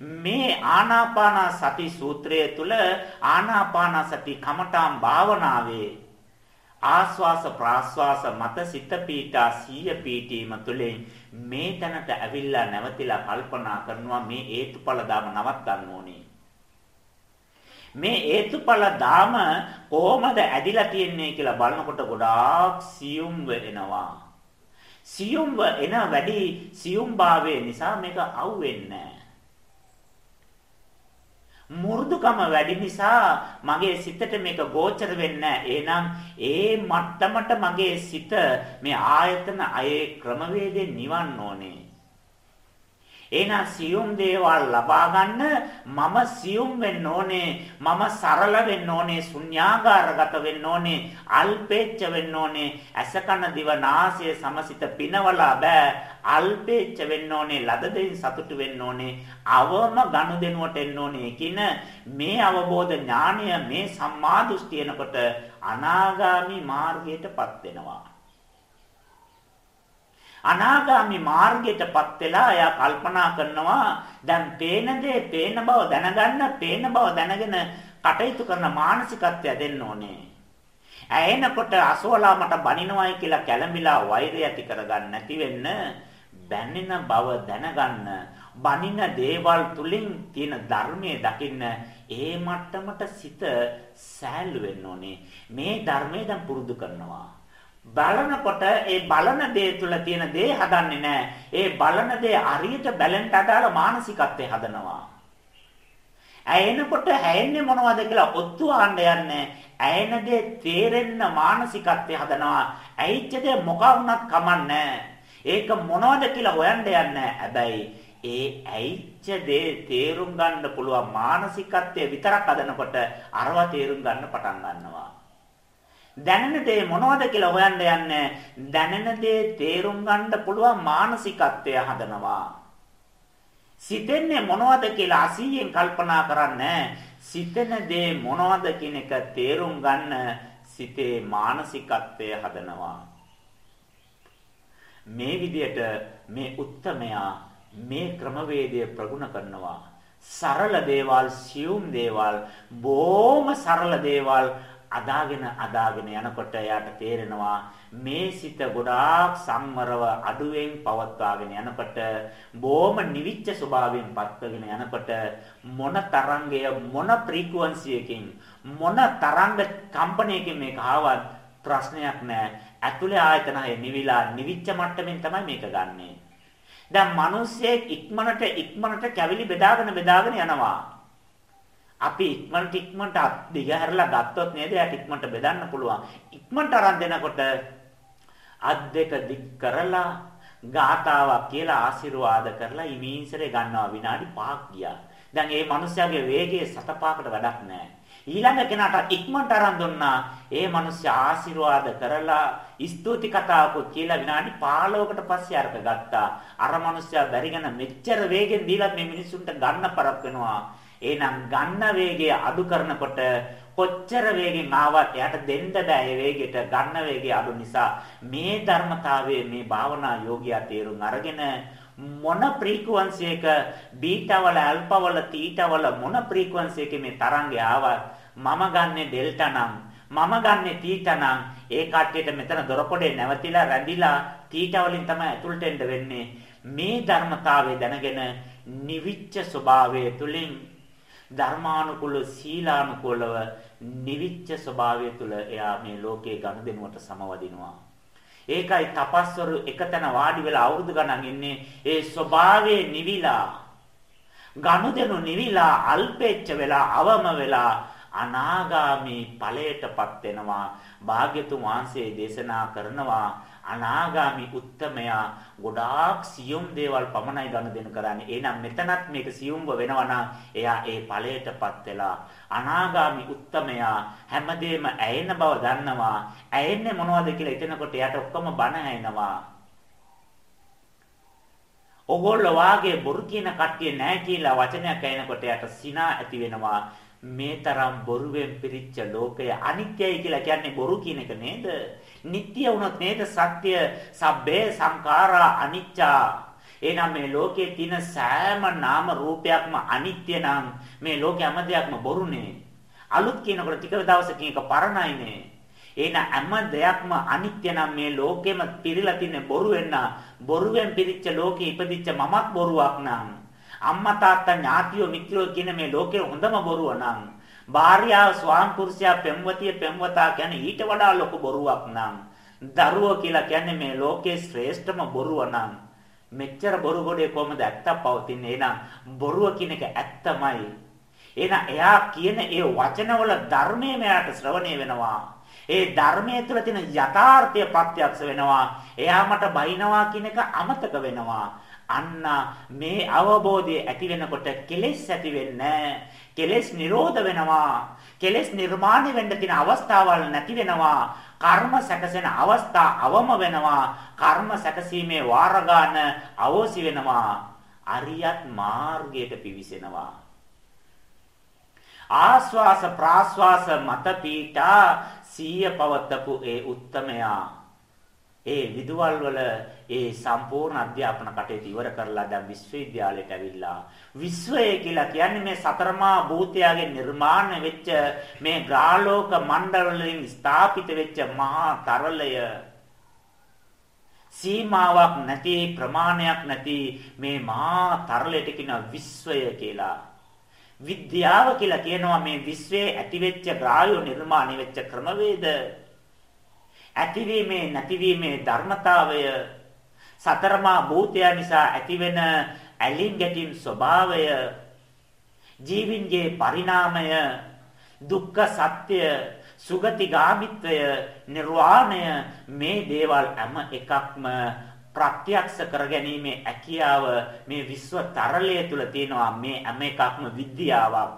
මේ ආනාපාන සති සූත්‍රය තුල ආනාපාන සති කමඨාම් භාවනාවේ ආස්වාස ප්‍රාස්වාස මත සිත පීඨා සීය පීඨීම තුලින් මේ තැනට ඇවිල්ලා නැවතිලා කල්පනා කරනවා මේ හේතුඵල දාම නවත්තන්න ඕනේ. මේ හේතුඵල දාම කොහොමද ඇදිලා තියන්නේ කියලා බලනකොට ගොඩාක් සියුම් වෙනවා. සියුම්ව එන වැඩි සියුම්භාවය නිසා මේක අවුෙන්නේ මු르දුකම වැඩි නිසා මගේ සිතට මේක ගෝචර වෙන්නේ එහෙනම් ඒ මට්ටමට මගේ සිත මේ ආයතන අයේ ක්‍රමවේදයෙන් නිවන්න ඕනේ. එහෙනම් සියුම් දේවල් ලබා ගන්න මම සියුම් වෙන්න ඕනේ මම සරල වෙන්න ඕනේ ශුන්‍යාගාරගත වෙන්න ඕනේ අල්පේච්ඡ වෙන්න ඕනේ. අසකන දිව නාසය සමසිත පිනවලා බෑ. අල්පේච්ඡ වෙන්න ඕනේ ලද දෙයින් සතුටු වෙන්න ඕනේ. අවම ගනුදෙනුවට එන්න ඕනේ කියන මේ අවබෝධ ඥානය මේ සම්මා දෘෂ්ටියනකොට අනාගාමි මාර්ගයටපත් වෙනවා. අනාගාමි මාර්ගයටපත් වෙලා එයා කල්පනා කරනවා දැන් පේන දේ පේන බව දැනගන්න පේන බව දැනගෙන කටයුතු කරන මානසිකත්වය දෙන්න ඕනේ. ඇයෙනකොට අසෝලා මට බනිනවයි කියලා කැළඹිලා වෛරය ඇති කරගන්න නැති වෙන්න බැන්නන බව දැනගන්න බනින දේවල් තුලින් තියෙන ධර්මයේ දකින්න ඒ මට්ටමට සිත සෑල්ලු වෙන්න ඕනේ මේ ධර්මය දැන් පුරුදු කරනවා බලනකොට ඒ බලන දේ තුල තියෙන දේ හදන්නේ නැහැ. ඒ බලන දේ අරියට බැලන්ට අදාළ මානසිකත්වය හදනවා. ඇයෙනකොට හැයෙන්නේ මොනවද කියලා ඔත්තු ආන්න යන්නේ. ඇයෙන දේ තේරෙන්න මානසිකත්වය හදනවා. ඇයිච්ච දේ මොකක් වුණත් කමන්නේ ඒක මොනවද කියලා හොයන්න යන්නේ. හැබැයි ඒ ඇයිච්ච දේ තේරුම් ගන්න පුළුවන් මානසිකත්වය විතරක් හදනකොට අරවා තේරුම් ගන්න පටන් ගන්නවා. දැනෙන දේ මොනවද කියලා හොයන්න යන්නේ දැනෙන දේ තේරුම් ගන්න පුළුවන් මානසිකත්වය හදනවා. සිතෙන්නේ මොනවද කියලා අසීයෙන් කල්පනා කරන්නේ සිතෙන දේ මොනවද කියන එක තේරුම් ගන්න සිතේ මානසිකත්වය හදනවා. මේ විදියට මේ උත්තමයා මේ ක්‍රමවේදය ප්‍රගුණ කරනවා. සරල දේවල්, සියුම් දේවල්, බොහොම සරල දේවල් අදාගෙන අදාගෙන යනකොට එයාට තේරෙනවා මේ සිත ගොඩාක් සම්මරව අඩුවෙන් පවත්වාගෙන යනකොට බොහොම නිවිච්ච ස්වභාවයෙන් පත්වගෙන යනකොට මොන තරංගය මොන ෆ්‍රීකවන්සි එකකින් මොන තරංග කම්පනයකින් මේක ආවත් ප්‍රශ්නයක් නැහැ ඇතුලේ ආයතන හය නිවිලා නිවිච්ච මට්ටමින් තමයි මේක ගන්නෙ. දැන් මිනිස්සෙක් ඉක්මනට ඉක්මනට කැවිලි බෙදාගෙන බෙදාගෙන යනවා. අපි ඉක්මනට ඉක්මනට දිගහැරලා ගත්තොත් නේද යාට ඉක්මනට බෙදන්න පුළුවන්. ඉක්මනට අරන් දෙනකොට අත් දෙක දික් කරලා ගාතාවක් කියලා ආශිර්වාද කරලා ඉමීන්සරේ ගන්නවා විනාඩි 5ක් ගියා. දැන් මේ මිනිස්යාගේ වේගය සතපාකට වැඩක් නැහැ. ඊළඟ කෙනාට ඉක්මනට අරන් දුන්නා. ඒ මිනිස්සයා ආශිර්වාද කරලා ස්තුති කතාවකුත් කියලා විනාඩි 15කට පස්සේ අරක ගත්තා. අර මිනිස්සයා බැරිගෙන මෙච්චර වේගෙන් දීලා මේ මිනිසුන්ට ගන්න පරක් වෙනවා. එහෙනම් ගන්න වේගය අඩු කරනකොට කොච්චර වේගෙන් ආවත් එයාට දෙන්න බෑ ඒ වේගයට ගන්න වේගය අඩු නිසා. මේ ධර්මතාවයේ මේ භාවනා යෝගියා තේරුම් අරගෙන මොන ෆ්‍රීකවන්සි එක බීටා වල ඇල්ෆා වල තීටා වල මොන ෆ්‍රීකවන්සි එකේ මේ තරංගය ආවත් මම ගන්නෙ ඩෙල්ටා නම් මම ගන්නෙ තීටා නම් ඒ කට්ටියට මෙතන දොරකොඩේ නැවතිලා රැඳිලා තීටා වලින් තමයි ඇතුළට එන්න වෙන්නේ. මේ ධර්මතාවය දැනගෙන නිවිච්ච ස්වභාවය තුලින් ධර්මානුකූල සීලානුකූලව නිවිච්ච ස්වභාවය තුළ එයා මේ ලෝකයේ ගනුදෙනුවට සමවදිනවා. ඒකයි තපස්වරු එකතැන වාඩි වෙලා අවුරුදු ගණන් ඉන්නේ ඒ ස්වභාවයේ නිවිලා ගනුදෙනු නිවිලා අල්පෙච්ච වෙලා අවම වෙලා අනාගාමී ඵලයටපත් වෙනවා භාග්‍යතුන් වහන්සේ දේශනා කරනවා අනාගාමි උත්තමයා ගොඩාක් සියුම් දේවල් පමණයි ගන්න දෙන කරන්නේ. එහෙනම් මෙතනත් මේක සියුම්ව වෙනවා එයා ඒ ඵලයටපත් වෙලා අනාගාමි උත්තමයා හැමදේම ඇයෙන බව දන්නවා. ඇයෙන්නේ මොනවද කියලා එතනකොට එයාට ඔක්කොම බන ඇහෙනවා. ඔගොල්ලෝ වාගේ බොරු කියන කට්ටිය නැහැ කියලා වචනයක් ඇහෙනකොට එයාට සිනා ඇති වෙනවා. මේ තරම් බොරුවෙන් පිරිච්ච ලෝකය අනිත්‍යයි කියලා කියන්නේ බොරු කියන එක නේද? නිට්ටිය වුණොත් නේද? සත්‍ය සබ්බේ සංඛාරා අනිච්චා. එහෙනම් මේ ලෝකයේ තියෙන සෑම නාම රූපයක්ම අනිත්‍ය නම් මේ ලෝකේ හැම දෙයක්ම බොරුනේ. අලුත් කියනකොට ටික දවසකින් එක පරණයිනේ. එහෙනම් හැම දෙයක්ම අනිත්‍ය නම් මේ ලෝකෙම පිරීලා තියෙන බොරු වෙන්න බොරුවෙන් පිරිච්ච ලෝකෙ ඉපදිච්ච මමත් බොරුවක් නම් අම්මා තාත්තා ඥාතියෝ මිත්‍රයෝ කියන මේ ලෝකේ හොඳම බොරුව නම් භාර්යාව ස්වාම පුරුෂයා පෙම්වතිය පෙම්වතා කියන්නේ ඊට වඩා ලොකු බොරුවක් නම්. දරුවෝ කියලා කියන්නේ මේ ලෝකේ ශ්‍රේෂ්ඨම බොරුව නම්. මෙච්චර බොරු ගොඩේ කොහමද ඇත්තක් පවතින්නේ? එහෙනම් බොරුව කියන එක ඇත්තමයි. එහෙනම් එයා කියන ඒ වචනවල ධර්මයේ මෙයාට ශ්‍රවණය වෙනවා. ඒ ධර්මයේ තුල තියෙන යථාර්ථය ප්‍රත්‍යක්ෂ වෙනවා. එයා මට බයිනවා කියන එක අමතක වෙනවා. අන්න මේ අවබෝධය ඇති වෙනකොට කෙලෙස් ඇති වෙන්නේ කෙලෙස් නිරෝධ වෙනවා. කෙලෙස් නිර්මාණය වෙන්න තියෙන අවස්ථාවල් නැති වෙනවා. කර්ම සැකසෙන අවස්ථා අවම වෙනවා. කර්ම සැකසීමේ වාර ගන්න අවෝසි වෙනවා. අරියත් මාර්ගයට පිවිසෙනවා. ආස්වාස ප්‍රාස්වාස මත පීඨා සීය පවත්තපු ඒ උත්තමයා ඒ විදුවල් වල ඒ සම්පූර්ණ අධ්‍යාපන කටයුතු ඉවර කරලා දැන් විශ්වවිද්‍යාලයට ඇවිල්ලා. විශ්වය කියලා කියන්නේ මේ සතරමා භූතයාගේ නිර්මාණය වෙච්ච මේ ග්‍රහලෝක මණ්ඩල වලින් ස්ථාපිත වෙච්ච මහා තරලය. සීමාවක් නැති ප්‍රමාණයක් නැති මේ මහා තරලයට කියන විශ්වය කියලා. විද්‍යාව කියලා කියනවා මේ විශ්වයේ ඇතිවෙච්ච ග්‍රහයෝ නිර්මාණය වෙච්ච ක්‍රමවේද? ඇතිවීමේ නැතිවීමේ ධර්මතාවය. සතරමා භූතය නිසා ඇතිවෙන ඇලින් ගැටීම් ස්වභාවය ජීවින්ගේ පරිණාමය දුක්ඛ සත්‍ය සුගතිගාමිත්වය නිර්වාණය මේ දේවල් හැම එකක්ම ප්‍රත්‍යක්ෂ කරගැනීමේ හැකියාව මේ විශ්ව තරලය තුල තියෙනවා මේ හැම එකක්ම විද්‍යාවක්.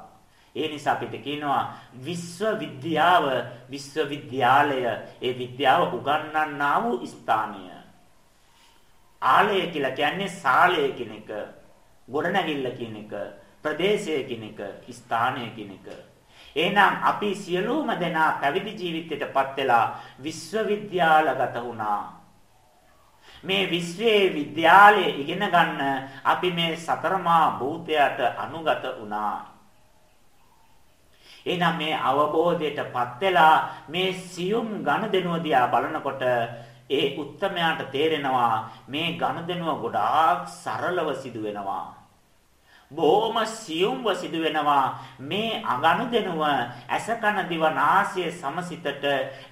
ඒ නිසා අපිට කියනවා විශ්වවිද්‍යාව විශ්වවිද්‍යාලය. ඒ විද්‍යාව උගන්වන්නා වූ ස්ථානය. ආලය කියලා කියන්නේ සාලය කියන එක ගොඩනැගිල්ල කියන එක ප්‍රදේශය කියන එක ස්ථානය කියන එක. එහෙනම් අපි සියලුම දෙනා පැවිදි ජීවිතයටපත් වෙලා විශ්වවිද්‍යාලගත වුණා. මේ විශ්වයේ විද්‍යාලයේ ඉගෙන ගන්න අපි මේ සතරමා භූතයට අනුගත වුණා. එහෙනම් මේ අවබෝධයටපත් වෙලා මේ සියුම් ඝනදෙනුව දිහා බලනකොට ඒ උත්තමයාට තේරෙනවා මේ ඝනදෙනුව ගොඩාක් සරලව සිදු වෙනවා. බොහොම සියුම්ව සිදු වෙනවා මේ අගනුදෙනුව ඇස කන දිව නාසය සමසිතට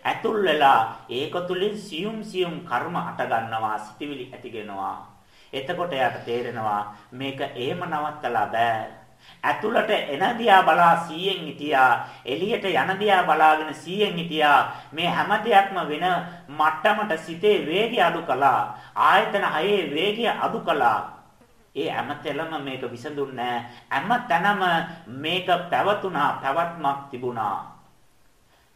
ඇතුල් වෙලා ඒක තුලින් සියුම් සියුම් කර්ම අට ගන්නවා සිටිවිලි ඇතිගෙනවා එතකොට එයාට තේරෙනවා මේක එහෙම නවත්තලා බෑ. ඇතුළට එන දියා බලා 100න් හිටියා. එළියට යන දියා බලාගෙන 100න් හිටියා. මේ හැම දෙයක්ම වෙන මට්ටමට සිතේ වේගය අඩු කළා. ආයතන හයේ වේගය අඩු කළා. ඒ හැමතැනම මේක විසඳුන්නේ හැම තැනම මේක පැවතුනා පැවත්මක් තිබුණා.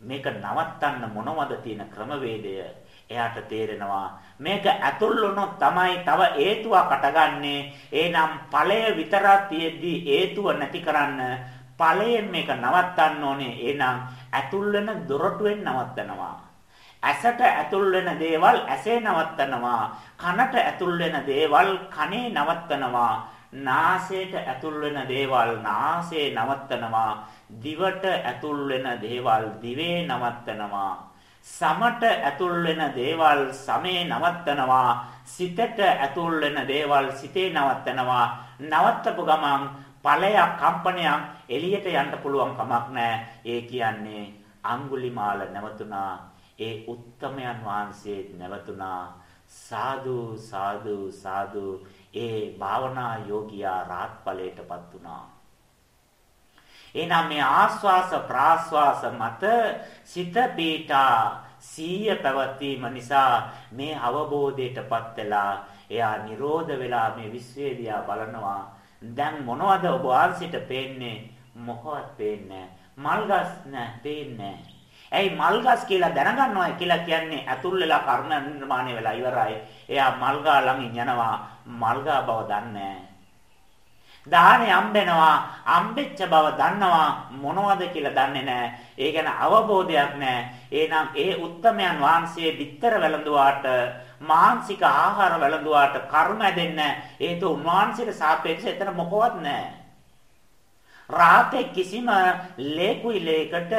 මේක නවත්තන්න මොනවද තියෙන ක්‍රමවේදය? එයාට තේරෙනවා. මේක ඇතුල් වුණොත් තමයි තව හේතුවක් අටගන්නේ එහෙනම් ඵලය විතරක් තියෙද්දි හේතුව නැති කරන්න ඵලයෙන් මේක නවත්තන්න ඕනේ. එහෙනම් ඇතුල් වෙන දොරටුවෙන් නවත්තනවා. ඇසට ඇතුල් වෙන දේවල් ඇසේ නවත්තනවා. කනට ඇතුල් වෙන දේවල් කනේ නවත්තනවා. නාසයට ඇතුල් වෙන දේවල් නාසයේ නවත්තනවා. දිවට ඇතුල් වෙන දේවල් දිවේ නවත්තනවා. සමට ඇතුල් වෙන දේවල් සමේ නවත්තනවා සිතට ඇතුල් වෙන දේවල් සිතේ නවත්තනවා. නවත්තපු ගමන් ඵලයක් කම්පනයක් එළියට යන්න පුළුවන් කමක් නැහැ ඒ කියන්නේ අඟුලිමාල නැවතුණා. ඒ උත්තමයන් වහන්සේ නැවතුණා. සාදු සාදු සාදු. ඒ භාවනා යෝගියා රාත් ඵලයටපත් වුණා. එහෙනම් මේ ආස්වාස ප්‍රාස්වාස මත සිත පීඨා සීය පැවැත්වීම නිසා මේ අවබෝධයටපත් වෙලා එයා නිරෝධ වෙලා මේ විශ්වේදියා බලනවා. දැන් මොනවද ඔබ වහන්සිට පේන්නේ? මොකවත් පේන්නේ මල්ගස් නෑ පේන්නේ ඇයි මල්ගස් කියලා දැනගන්නවා කියලා කියන්නේ? ඇතුල් වෙලා කර්ම නිර්මාණය වෙලා ඉවරයි. එයා මල්ගා ළඟින් යනවා. මල්ගා බව දන්නේ දාහනේ හම්බෙනවා හම්බෙච්ච බව දන්නවා මොනවද කියලා දන්නේ නැහැ. ඒ ගැන අවබෝධයක් නැහැ. එහෙනම් ඒ උත්තමයන් වහන්සේ විතර වැළඳුවාට මානසික ආහාර වැළඳුවාට කර්ම දෙන්න හේතු උන්වහන්සේට සාපේක්ෂව එතන මොකවත් නැහැ. රාතේ කිසිම ලේකුයි ලේකට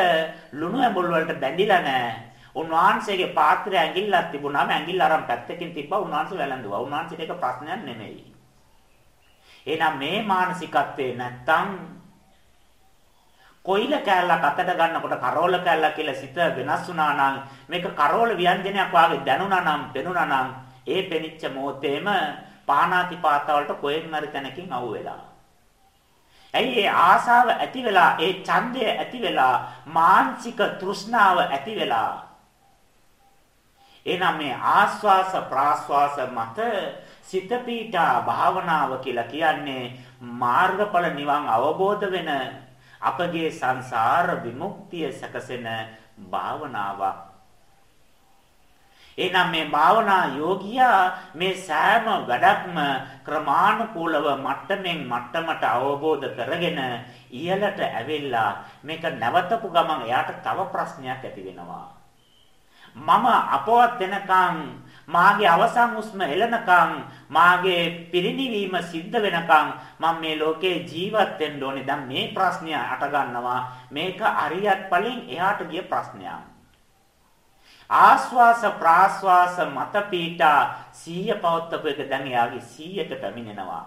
ලුණු ඇඹුල් වලට බැඳිලා නැහැ. උන්වහන්සේගේ පාත්‍රය ඇඟිල්ලක් තිබුණාම ඇඟිල්ල අරන් පැත්තකින් තිබ්බා උන්වහන්සේ වැළඳුවා. උන්වහන්සේට ඒක ප්‍රශ්නයක් නෙමෙයි. එහෙනම් මේ මානසිකත්වේ නැත්තම් කොයිල කෑල්ලක් අතට ගන්නකොට කරෝල කෑල්ල කියලා සිත වෙනස් වුණා නම් මේක කරෝල ව්‍යංජනයක් වාගේ දැනුණා නම් පෙනුණා නම් ඒ පෙනිච්ච මොහොතේම පානාති පාතාවලට කොහෙන් හරි තැනකින් අවු වෙලා. ඇයි ඒ ආසාව ඇති වෙලා ඒ ඡන්දය ඇති වෙලා මානසික තෘෂ්ණාව ඇති වෙලා එනනම් මේ ආස්වාස ප්‍රාස්වාස මත සිත පීඨා භාවනාව කියලා කියන්නේ මාර්ගඵල නිවන් අවබෝධ වෙන අපගේ සංසාර විමුක්තිය සැකසෙන භාවනාවක්. එනම් මේ භාවනා යෝගියා මේ සෑම වැඩක්ම ක්‍රමානුකූලව මට්ටමින් මට්ටමට අවබෝධ කරගෙන ඉහළට ඇවිල්ලා මේක නැවතපු ගමන් එයාට තව ප්‍රශ්නයක් ඇති වෙනවා. මම අපවත් වෙනකන් මාගේ අවසන් උස්ම එළනකම් මාගේ පිරිණිවීම සිද්ධ වෙනකම් මම මේ ලෝකේ ජීවත් වෙන්න ඕනේ. දැන් මේ ප්‍රශ්නය අට ගන්නවා. මේක අරියත් ඵලෙන් එහාට ගිය ප්‍රශ්නයක්. ආස්වාස ප්‍රාස්වාස මත පීඨා සීය පවත්තපු එක දැන් එයාගේ සීයට පැමිණෙනවා.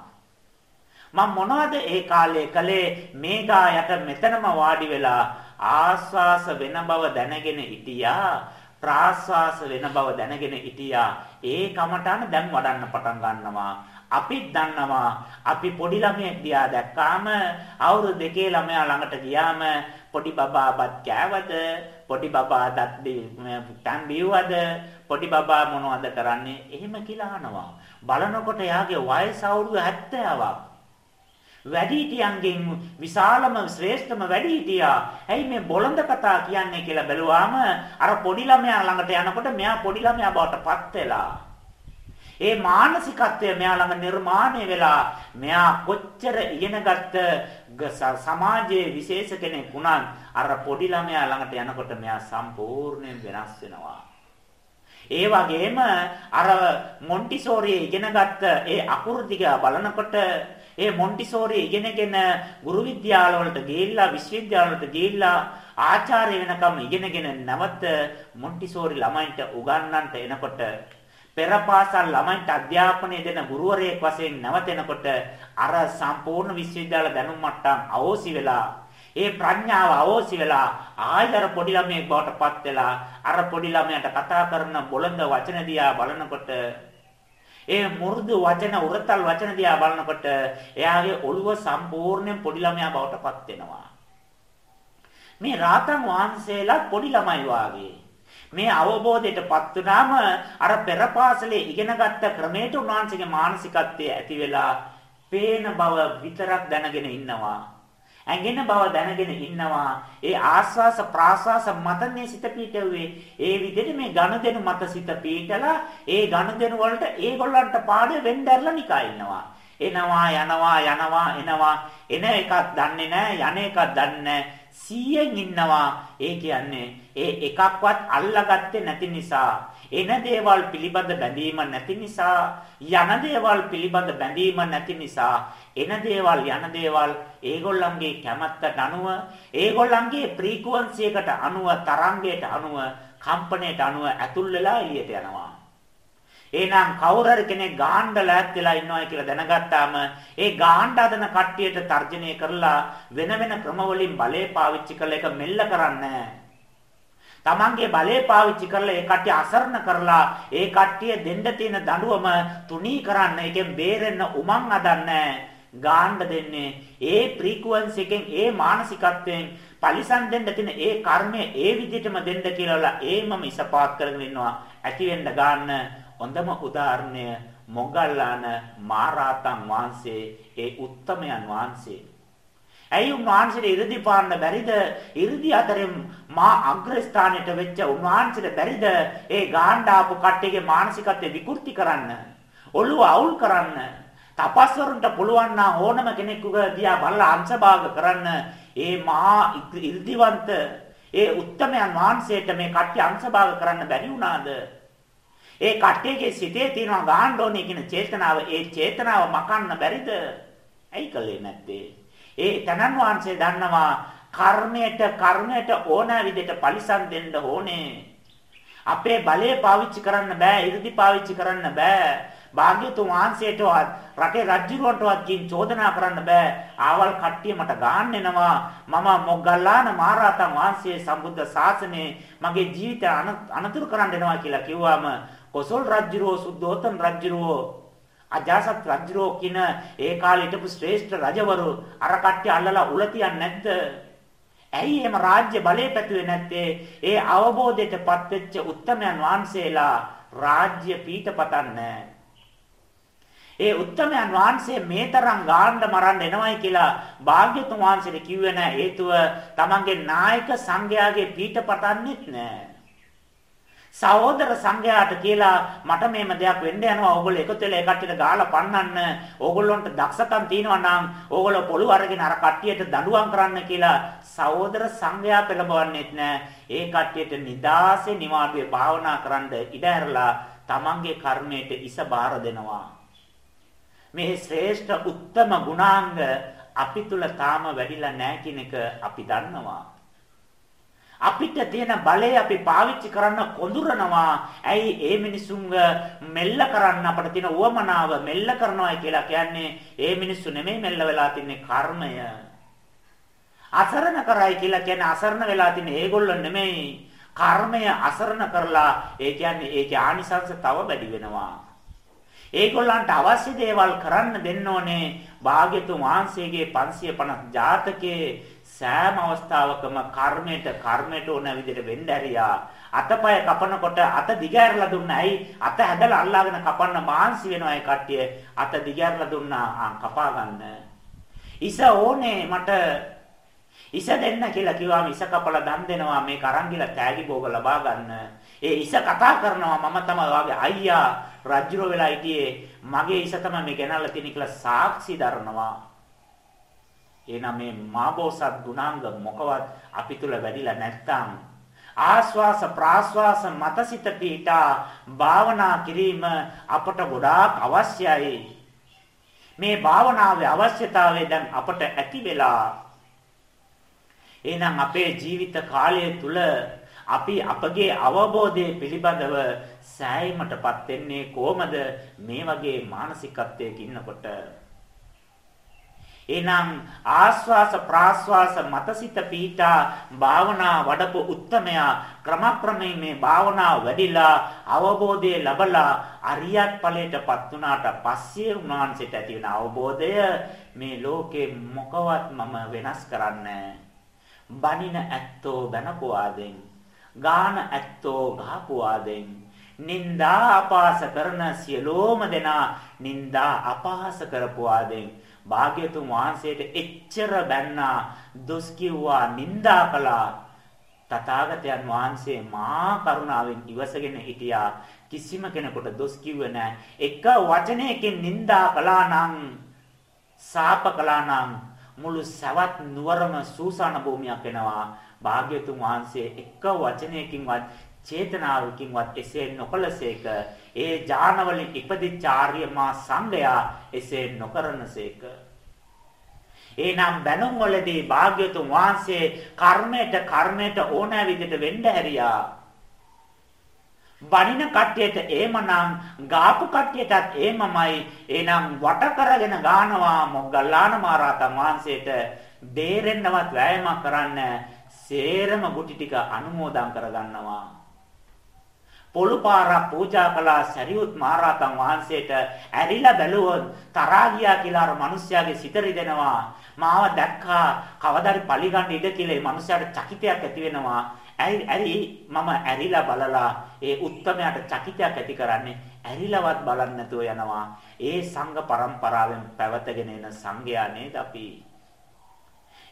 මම මොනවද ඒ කාලේ කළේ මේගා යට මෙතනම වාඩි වෙලා ආස්වාස වෙන බව දැනගෙන හිටියා ප්‍රාස්වාස වෙන බව දැනගෙන හිටියා. ඒ කමටහන දැන් වඩන්න පටන් ගන්නවා. අපිත් දන්නවා. අපි පොඩි ළමයෙක් දිහා දැක්කාම අවුරුදු දෙකේ ළමයා ළඟට ගියාම පොඩි බබාවත් කෑවද? පොඩි බබා දත් තන් බිව්වද? පොඩි බබා මොනවද කරන්නේ? එහෙම කියලා අහනවා. බලනකොට එයාගේ වයස අවුරුදු 70ක් වැඩිහිටියන්ගෙන් විශාලම ශ්‍රේෂ්ඨම වැඩිහිටියා. ඇයි මේ බොළඳ කතා කියන්නේ කියලා බැලුවාම අර පොඩි ළමයා ළඟට යනකොට මෙයා පොඩි ළමයා බවට පත් වෙලා. ඒ මානසිකත්වය මෙයා ළඟ නිර්මාණය වෙලා මෙයා කොච්චර ඉගෙනගත්ත සමාජයේ විශේෂ කෙනෙක් වුණත් අර පොඩි ළමයා ළඟට යනකොට මෙයා සම්පූර්ණයෙන් වෙනස් වෙනවා. ඒ වගේම අර මොන්ටිසෝරි ඉගෙනගත්ත ඒ අකුරු ටික බලනකොට ඒ මොන්ටිසෝරි ඉගෙනගෙන ගුරු විද්‍යාල වලට ගිහිල්ලා විශ්වවිද්‍යාල වලට ගිහිල්ලා ආචාර්ය වෙනකම් ඉගෙනගෙන නැවත මොන්ටිසෝරි ළමයින්ට උගන්වන්නට එනකොට පෙර පාසල් ළමයින්ට අධ්‍යාපනය දෙන ගුරුවරයෙක් වශයෙන් නැවතෙනකොට අර සම්පූර්ණ විශ්වවිද්‍යාල දැනුම් මට්ටම් අවෝසි වෙලා ඒ ප්‍රඥාව අවෝසි වෙලා ආයතර පොඩි ළමයෙක් බවට පත් වෙලා අර පොඩි ළමයාට කතා කරන බොළඳ වචන දිහා බලනකොට ඒ මුරුදු වචන උරතල් වචන දිහා බලනකොට එයාගේ ඔළුව සම්පූර්ණයෙන් පොඩි ළමයා බවට පත් වෙනවා. මේ රාතන් වහන්සේලා පොඩි ළමයි වාගේ. මේ අවබෝධයටපත් වුනාම අර පෙරපාසලේ ඉගෙනගත්ත ක්‍රමයට උන්වහන්සේගේ මානසිකත්වය ඇති වෙලා පේන බව විතරක් දැනගෙන ඉන්නවා. ඇඟෙන බව දැනගෙන ඉන්නවා. ඒ ආස්වාස ප්‍රාස්වාස මතනේ සිත පීඩුවේ. ඒ විදිහට මේ ඝනදෙනු මත සිත පීඩලා ඒ ඝනදෙනු වලට ඒගොල්ලන්ට පාඩේ වෙnderලා නිකා ඉන්නවා. එනවා යනවා යනවා එනවා එන එකක් දන්නේ නැහැ යන එකක් දන්නේ නැහැ 100න් ඉන්නවා ඒ කියන්නේ ඒ එකක්වත් අල්ලාගත්තේ නැති නිසා එන දේවල් පිළිබඳ බැඳීම නැති නිසා යන දේවල් පිළිබඳ බැඳීම නැති නිසා එන දේවල් යන දේවල් ඒගොල්ලන්ගේ කැමැත්තට අනුව ඒගොල්ලන්ගේ ෆ්‍රීකවන්සි එකට අනුව තරංගයට අනුව කම්පණයට අනුව ඇතුල් වෙලා එළියට යනවා. එහෙනම් කවුරු හරි කෙනෙක් ගාහන්න ලෑත් වෙලා ඉන්නවා කියලා දැනගත්තාම ඒ ගාහන්න හදන කට්ටියට තර්ජනය කරලා වෙන වෙන ක්‍රම වලින් බලය පාවිච්චි කරලා ඒක මෙල්ල කරන්නේ තමන්ගේ බලය පාවිච්චි කරලා ඒ කට්ටිය අසරණ කරලා ඒ කට්ටිය දෙන්න තියෙන දඬුවම තුනී කරන්න ඒකෙන් බේරෙන්න උමං හදන්නේ ගාන්න දෙන්නේ ඒ ෆ්‍රීකවන්සි එකෙන් ඒ මානසිකත්වයෙන් පරිසම් දෙන්න තියෙන ඒ කර්මය ඒ විදිහටම දෙන්න කියලා ඒමම ඉසපාත් කරගෙන ඉන්නවා ඇති වෙන්න ගන්න හොඳම උදාහරණය මොග්ගල්ලාන මහරහතන් වහන්සේ ඒ උත්තමයන් වහන්සේ ඇයි උන්වහන්සේට 이르දි පාන්න බැරිද? 이르දි අතරෙන් මා අග්‍රස්ථානයට වෙච්ච උන්වහන්සේට බැරිද ඒ ගාණ්ඩ ආපු කට්ටියගේ මානසිකත්වය විකෘති කරන්න? ඔළුව අවුල් කරන්න? තපස්වරුන්ට පුළුවන් නම් ඕනම කෙනෙකුගේ දියා බලලා අංශභාග කරන්න ඒ මහා ඉර්ධිවන්ත ඒ උත්තමයන් වහන්සේට මේ කට්ටිය අංශභාග කරන්න බැරි වුණාද? ඒ කට්ටියගේ සිතේ තියෙන ගහන්න ඕනේ කියන චේතනාව ඒ චේතනාව මකන්න බැරිද? ඇයි කළේ නැත්තේ? ඒ තනන් වහන්සේ දන්නවා කර්මයට කර්මයට ඕන විදිහට පරිසම් දෙන්න ඕනේ. අපේ බලය පාවිච්චි කරන්න බෑ, 이르දි පාවිච්චි කරන්න බෑ. භාග්‍යතුන් වහන්සේටවත් රටේ රජුරවන්ටවත් ගින් චෝදනා කරන්න බෑ. ආවල් කට්ටිය මට ගාන්න එනවා. මම මොග්ගල්ලාන මහරහතන් වහන්සේ සම්බුද්ධ ශාසනයේ මගේ ජීවිතය අනතුරු කරන්න එනවා කියලා කිව්වම කොසල් රජුරෝ සුද්ධෝතන රජුරෝ අජාසත් රජුරෝ කියන ඒ කාලේ හිටපු ශ්‍රේෂ්ඨ රජවරු අර කට්ටිය අල්ලලා උල තියන්නේ නැද්ද? ඇයි එහෙම රාජ්‍ය බලය පැතුවේ නැත්තේ? ඒ අවබෝධයටපත් වෙච්ච උත්තමයන් වහන්සේලා රාජ්‍ය පීඨ පතන්නේ ඒ උත්තමයන් වහන්සේ මේ තරම් ගාන්න මරන්න එනවයි කියලා භාග්‍යතුන් වහන්සේට කිව්වේ නැහැ. හේතුව තමන්ගේ නායක සංඝයාගේ පීඨ පතන්නෙත් නැහැ. සහෝදර සංඝයාට කියලා මට මේම දෙයක් වෙන්න යනවා. ඕගොල්ලෝ එකතු වෙලා ඒ කට්ටියට ගාලා පන්නන්න. ඕගොල්ලොන්ට දක්ෂකම් තියෙනවා නම් ඕගොල්ලෝ පොළු අරගෙන අර කට්ටියට දඬුවම් කරන්න කියලා සහෝදර සංඝයා පෙළඹවන්නෙත් නෑ. ඒ කට්ටියට නිදාසේ නිවාඩුවේ භාවනා කරන්න ඉඩ ඇරලා තමන්ගේ කර්මයට ඉස බාර දෙනවා. මේ ශ්‍රේෂ්ඨ උත්තම ගුණාංග අපි තුල තාම වැඩිලා නැහැ කියන එක අපි දන්නවා. අපිට තියෙන බලය අපි පාවිච්චි කරන්න කොඳුරනවා. ඇයි ඒ මිනිසුන්ව මෙල්ල කරන්න අපිට තියෙන උවමනාව මෙල්ල කරනවා කියලා කියන්නේ ඒ මිනිස්සු නෙමෙයි මෙල්ල වෙලා තින්නේ කර්මය. අසරණ කරයි කියලා කියන්නේ අසරණ වෙලා තින්නේ ඒගොල්ලෝ නෙමෙයි. කර්මය අසරණ කරලා ඒ කියන්නේ ඒකේ ආනිසංස තව වැඩි වෙනවා. ඒගොල්ලන්ට අවශ්‍ය දේවල් කරන්න දෙන්න ඕනේ. භාග්‍යතුන් වහන්සේගේ 550 ජාතකයේ සෑම අවස්ථාවකම කර්මයට කර්මයට ඕන විදිහට වෙන්න ඇරියා. අතපය කපනකොට අත දිගහැරලා දුන්නා. ඇයි? අත හැදලා අල්ලාගෙන කපන්න මාන්සි වෙනවා ඒ කට්ටිය. අත දිගහැරලා දුන්නා. ආ කපා ගන්න. ඉස ඕනේ මට ඉස දෙන්න කියලා කිව්වාම ඉස කපලා දන් දෙනවා මේක අරන් ගිහලා තෑගි භෝග ලබා ගන්න. ඒ ඉස කතා කරනවා මම තමයි වාගේ අයියා රජුර වෙලා හිටියේ මගේ ඉස තමයි මේ ගෙනල්ලා තියෙන කියලා සාක්ෂි දරනවා. එහෙනම් මේ මාබෝසත් ගුණාංග මොකවත් අපි තුල වැඩිලා නැත්තම් ආස්වාස ප්‍රාස්වාස මතසිත පීඨා භාවනා කිරීම අපට ගොඩාක් අවශ්‍යයි. මේ භාවනාවේ අවශ්‍යතාවය දැන් අපට ඇති වෙලා එහෙනම් අපේ ජීවිත කාලය තුල අපි අපගේ අවබෝධය පිළිබඳව සෑයීමටපත් වෙන්නේ කොහමද? මේ වගේ මානසිකත්වයක ඉන්නකොට. එනම් ආස්වාස ප්‍රාස්වාස මතසිත පීඨා භාවනා වඩපු උත්තමයා ක්‍රමක්‍රමයෙන් මේ භාවනාව වැඩිලා අවබෝධය ලැබලා අරියත් ඵලයටපත් වුණාට පස්සේ උන්වහන්සේට ඇති වෙන අවබෝධය මේ ලෝකේ මොකවත් මම වෙනස් කරන්නේ බනින ඇත්තෝ බනපුවාදෙන් ගාන ඇත්තෝ ගහපුවාදෙන් නින්දා අපහාස කරන සියලෝම දෙනා නින්දා අපහාස කරපුවාදෙන් භාග්‍යතුන් වහන්සේට එච්චර බැන්නා දොස් කිව්වා නින්දා කළා. තථාගතයන් වහන්සේ මා කරුණාවෙන් ඉවසගෙන හිටියා. කිසිම කෙනෙකුට දොස් කිව්වේ නැහැ එක වචනයකින් නින්දා කළා නම් සාප කළා නම් මුළු සවැත් නුවරම සූසාන භූමියක් වෙනවා. භාග්‍යතුන් වහන්සේ එක වචනයකින්වත් චේතනාවකින්වත් එසේ නොකලසේක ඒ ඥානවලින් ඉපදිච්ච ආර්ය මා සංඝයා එසේ නොකරනසේක එනම් බැනුම් වලදී භාග්‍යතුන් වහන්සේ කර්මයට කර්මයට ඕනෑ විදිහට වෙන්න හැරියා. බණින කට්ටියට එහෙමනම් ගාපු කට්ටියටත් එහෙමමයි. එහෙනම් වට කරගෙන ගානවා මොග්ගල්ලාන මහරහතන් වහන්සේට බේරෙන්නවත් වෑයමක් කරන්න. සේරම ගුටි ටික අනුමෝදන් කරගන්නවා. පොළු පාරක් පූජා කළා සරියුත් මහරහතන් වහන්සේට ඇරිලා බැලුවොත් තරහා ගියා කියලා අර මිනිස්යාගේ සිත රිදෙනවා. මාව දැක්කා කවදාරි පලිගන්න ඉඩ කියලා ඒ මිනිස්යාට චකිතයක් ඇති වෙනවා. ඇයි ඇයි? මම ඇරිලා බලලා ඒ උත්තමයාට චකිතයක් ඇති කරන්නේ ඇරිලවත් බලන්න නැතුව යනවා. ඒ සංඝ පරම්පරාවෙන් පැවතගෙන එන සංඝයා නේද අපි?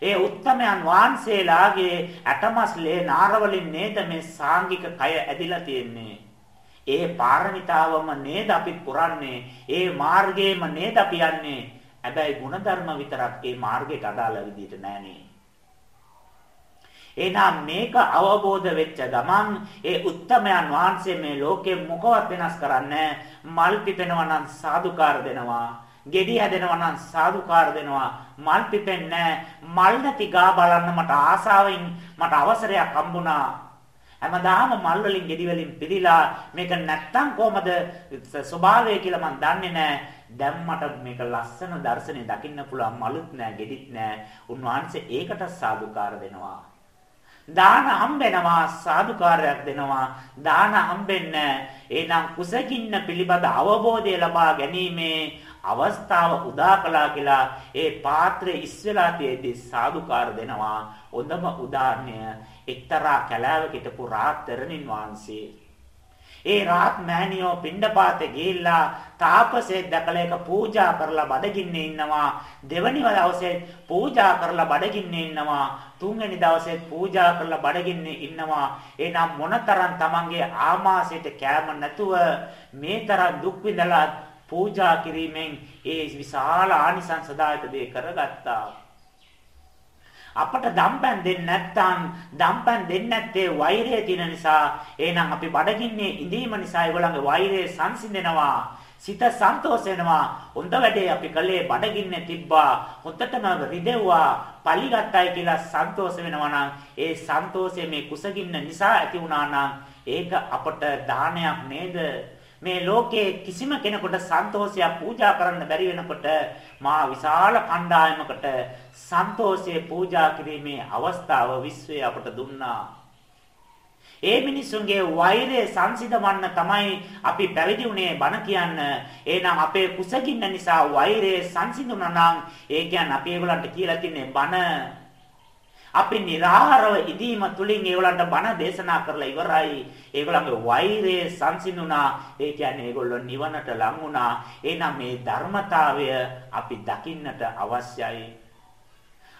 ඒ උත්තමයන් වහන්සේලාගේ ඇටමස්ලේ නාරවලින් නේද මේ සාංගික කය ඇදිලා තියෙන්නේ. ඒ පාරමිතාවම නේද අපි පුරන්නේ. ඒ මාර්ගයේම නේද අපි යන්නේ. හැබැයි ಗುಣධර්ම විතරක් ඒ මාර්ගයට අදාළ විදිහට නෑනේ. එහෙනම් මේක අවබෝධ වෙච්ච ගමන් ඒ උත්තමයන් වහන්සේ මේ ලෝකෙ මොකවත් වෙනස් කරන්නේ මල් පිපෙනවා නම් සාදුකාර දෙනවා ගෙඩි හැදෙනවා නම් සාදුකාර දෙනවා. මල් පිපෙන්නේ මල් නැති ගා බලන්න මට ආසාවෙන් මට අවසරයක් හම්බුණා. හැමදාම මල් වලින් ගෙඩි වලින් පිරීලා මේක නැත්තම් කොහමද? ස්වභාවය කියලා මම දන්නේ නැහැ. දැන් මට මේක ලස්සන දර්ශනේ දකින්න පුළුවන්. මලුත් නැහැ ගෙඩිත් නැහැ. උන්වහන්සේ ඒකට සාදුකාර දෙනවා. දාන හම්බෙනවා සාදුකාරයක් දෙනවා. දාන හම්බෙන්නේ එහෙනම් කුසගින්න පිළිබඳ අවබෝධය ලබා ගැනීමේ අවස්ථාව උදා කළා කියලා ඒ පාත්‍රයේ ඉස්සලා තියේදී සාදුකාර දෙනවා. හොඳම උදාහරණය එක්තරා කැලෑවක හිටපු රාත්තරණින් වහන්සේ. ඒ රාත් මෑණියෝ පිණ්ඩපාතේ ගිහිල්ලා තාපසේ දැකලා ඒක පූජා කරලා බඩගින්නේ ඉන්නවා. දෙවනි දවසේ පූජා කරලා බඩගින්නේ ඉන්නවා. තුන්වෙනි දවසේ පූජා කරලා බඩගින්නේ ඉන්නවා. එනම් මොනතරම් Tamange ආමාශයට කෑම නැතුව මේ තරම් දුක් විඳලා පූජා කිරීමෙන් ඒ විශාල ආනිසංසදායක දේ කරගත්තා. අපට දම්පැන් දෙන්නේ නැත්නම් දම්පැන් දෙන්නේ නැත්තේ වෛරය තියෙන නිසා. එහෙනම් අපි බඩගින්නේ ඉඳීම නිසා ඒගොල්ලන්ගේ වෛරය සංසිඳෙනවා සිත සන්තෝෂ වෙනවා. හොඳ වැඩේ අපි කළේ බඩගින්නේ තිබ්බා. හොඳටම රිදෙව්වා. පලිගත්තයි කියලා සන්තෝෂ වෙනවා නම් ඒ සන්තෝෂය මේ කුසගින්න නිසා ඇති වුණා නම් ඒක අපට දානයක් නේද? මේ ලෝකයේ කිසිම කෙනෙකුට සන්තෝෂයක් පූජා කරන්න බැරි වෙනකොට මා විශාල කණ්ඩායමකට සන්තෝෂයේ පූජා කිරීමේ අවස්ථාව විශ්වය අපට දුන්නා. ඒ මිනිසුන්ගේ වෛරය සංසිඳවන්න තමයි අපි පැවිදි වුණේ බණ කියන්න. එහෙනම් අපේ කුසගින්න නිසා වෛරය සංසිඳුණා නම් ඒ කියන්නේ අපි ඒගොල්ලන්ට කියලා තින්නේ බණ අපි निराහරව ඉදීම තුලින් ඒගොල්ලන්ට බණ දේශනා කරලා ඉවරයි. ඒගොල්ලන්ගේ වෛරය සංසිඳුණා. ඒ කියන්නේ ඒගොල්ලෝ නිවනට ලං වුණා. එහෙනම් මේ ධර්මතාවය අපි දකින්නට අවශ්‍යයි.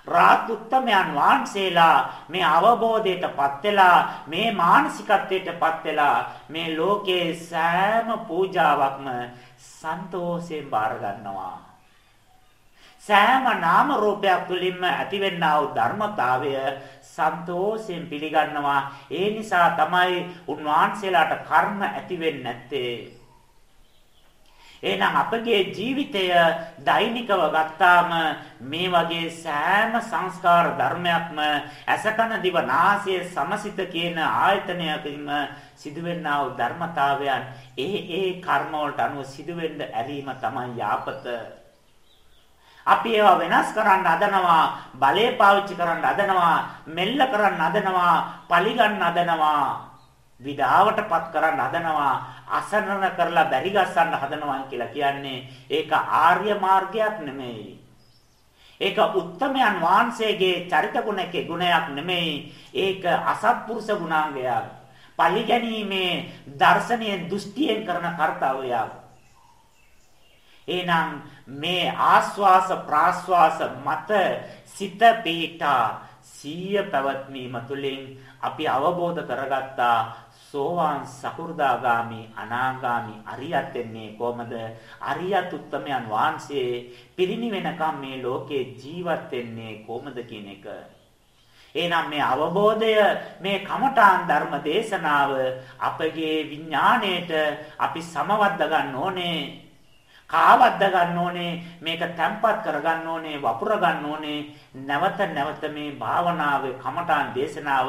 රාත් උත්තමයන් වහන්සේලා මේ අවබෝධයටපත් වෙලා මේ මානසිකත්වයටපත් වෙලා මේ ලෝකේ සෑම පූජාවක්ම සන්තෝෂයෙන් බාර ගන්නවා සෑම නාම රූපයක් තුළින්ම ඇතිවෙනා වූ ධර්මතාවය සන්තෝෂයෙන් පිළිගන්නවා ඒ නිසා තමයි උන්වහන්සේලාට කර්ම ඇති වෙන්නේ නැත්තේ එහෙනම් අපගේ ජීවිතය දෛනිකව ගත්තාම මේ වගේ සෑම සංස්කාර ධර්මයක්ම අසකන දිව නාසය සමසිත කියන ආයතනයකින්ම සිදුවෙනා වූ ධර්මතාවයන් ඒ ඒ කර්ම වලට අනුව සිදුවෙන්න ඇරීම තමයි යාපත. අපි ඒවා වෙනස් කරන්න හදනවා බලය පාවිච්චි කරන්න හදනවා මෙල්ල කරන්න හදනවා පලි ගන්න හදනවා විඩාවටපත් කරන්න හදනවා අසරණ කරලා බැරි ගස්සන්න හදනවා කියලා කියන්නේ ඒක ආර්ය මාර්ගයක් නෙමෙයි. ඒක උත්තමයන් වහන්සේගේ චරිත ගුණකේ ගුණයක් නෙමෙයි. ඒක අසත්පුරුෂ ගුණාංගයක්. පලි ගැනීමේ දර්ශනීය දෘෂ්ටියෙන් කරන කාර්යයක්. එහෙනම් මේ ආස්වාස ප්‍රාස්වාස මත සිත පීඨා සීය පැවැත්මීම තුළින් අපි අවබෝධ කරගත්තා සෝවාන් සකු르දාගාමි අනාගාමි අරියත් වෙන්නේ කොහමද? අරියත් උත්තමයන් වහන්සේ පිරිණිවෙනකම් මේ ලෝකේ ජීවත් වෙන්නේ කොහමද කියන එක. එහෙනම් මේ අවබෝධය මේ කමඨාන් ධර්ම දේශනාව අපගේ විඥාණයට අපි සමවද්ද ගන්න ඕනේ. කාවද්ද ගන්න ඕනේ මේක තැම්පත් කරගන්න ඕනේ වපුර ගන්න ඕනේ නැවත නැවත මේ භාවනාවේ කමඨාන් දේශනාව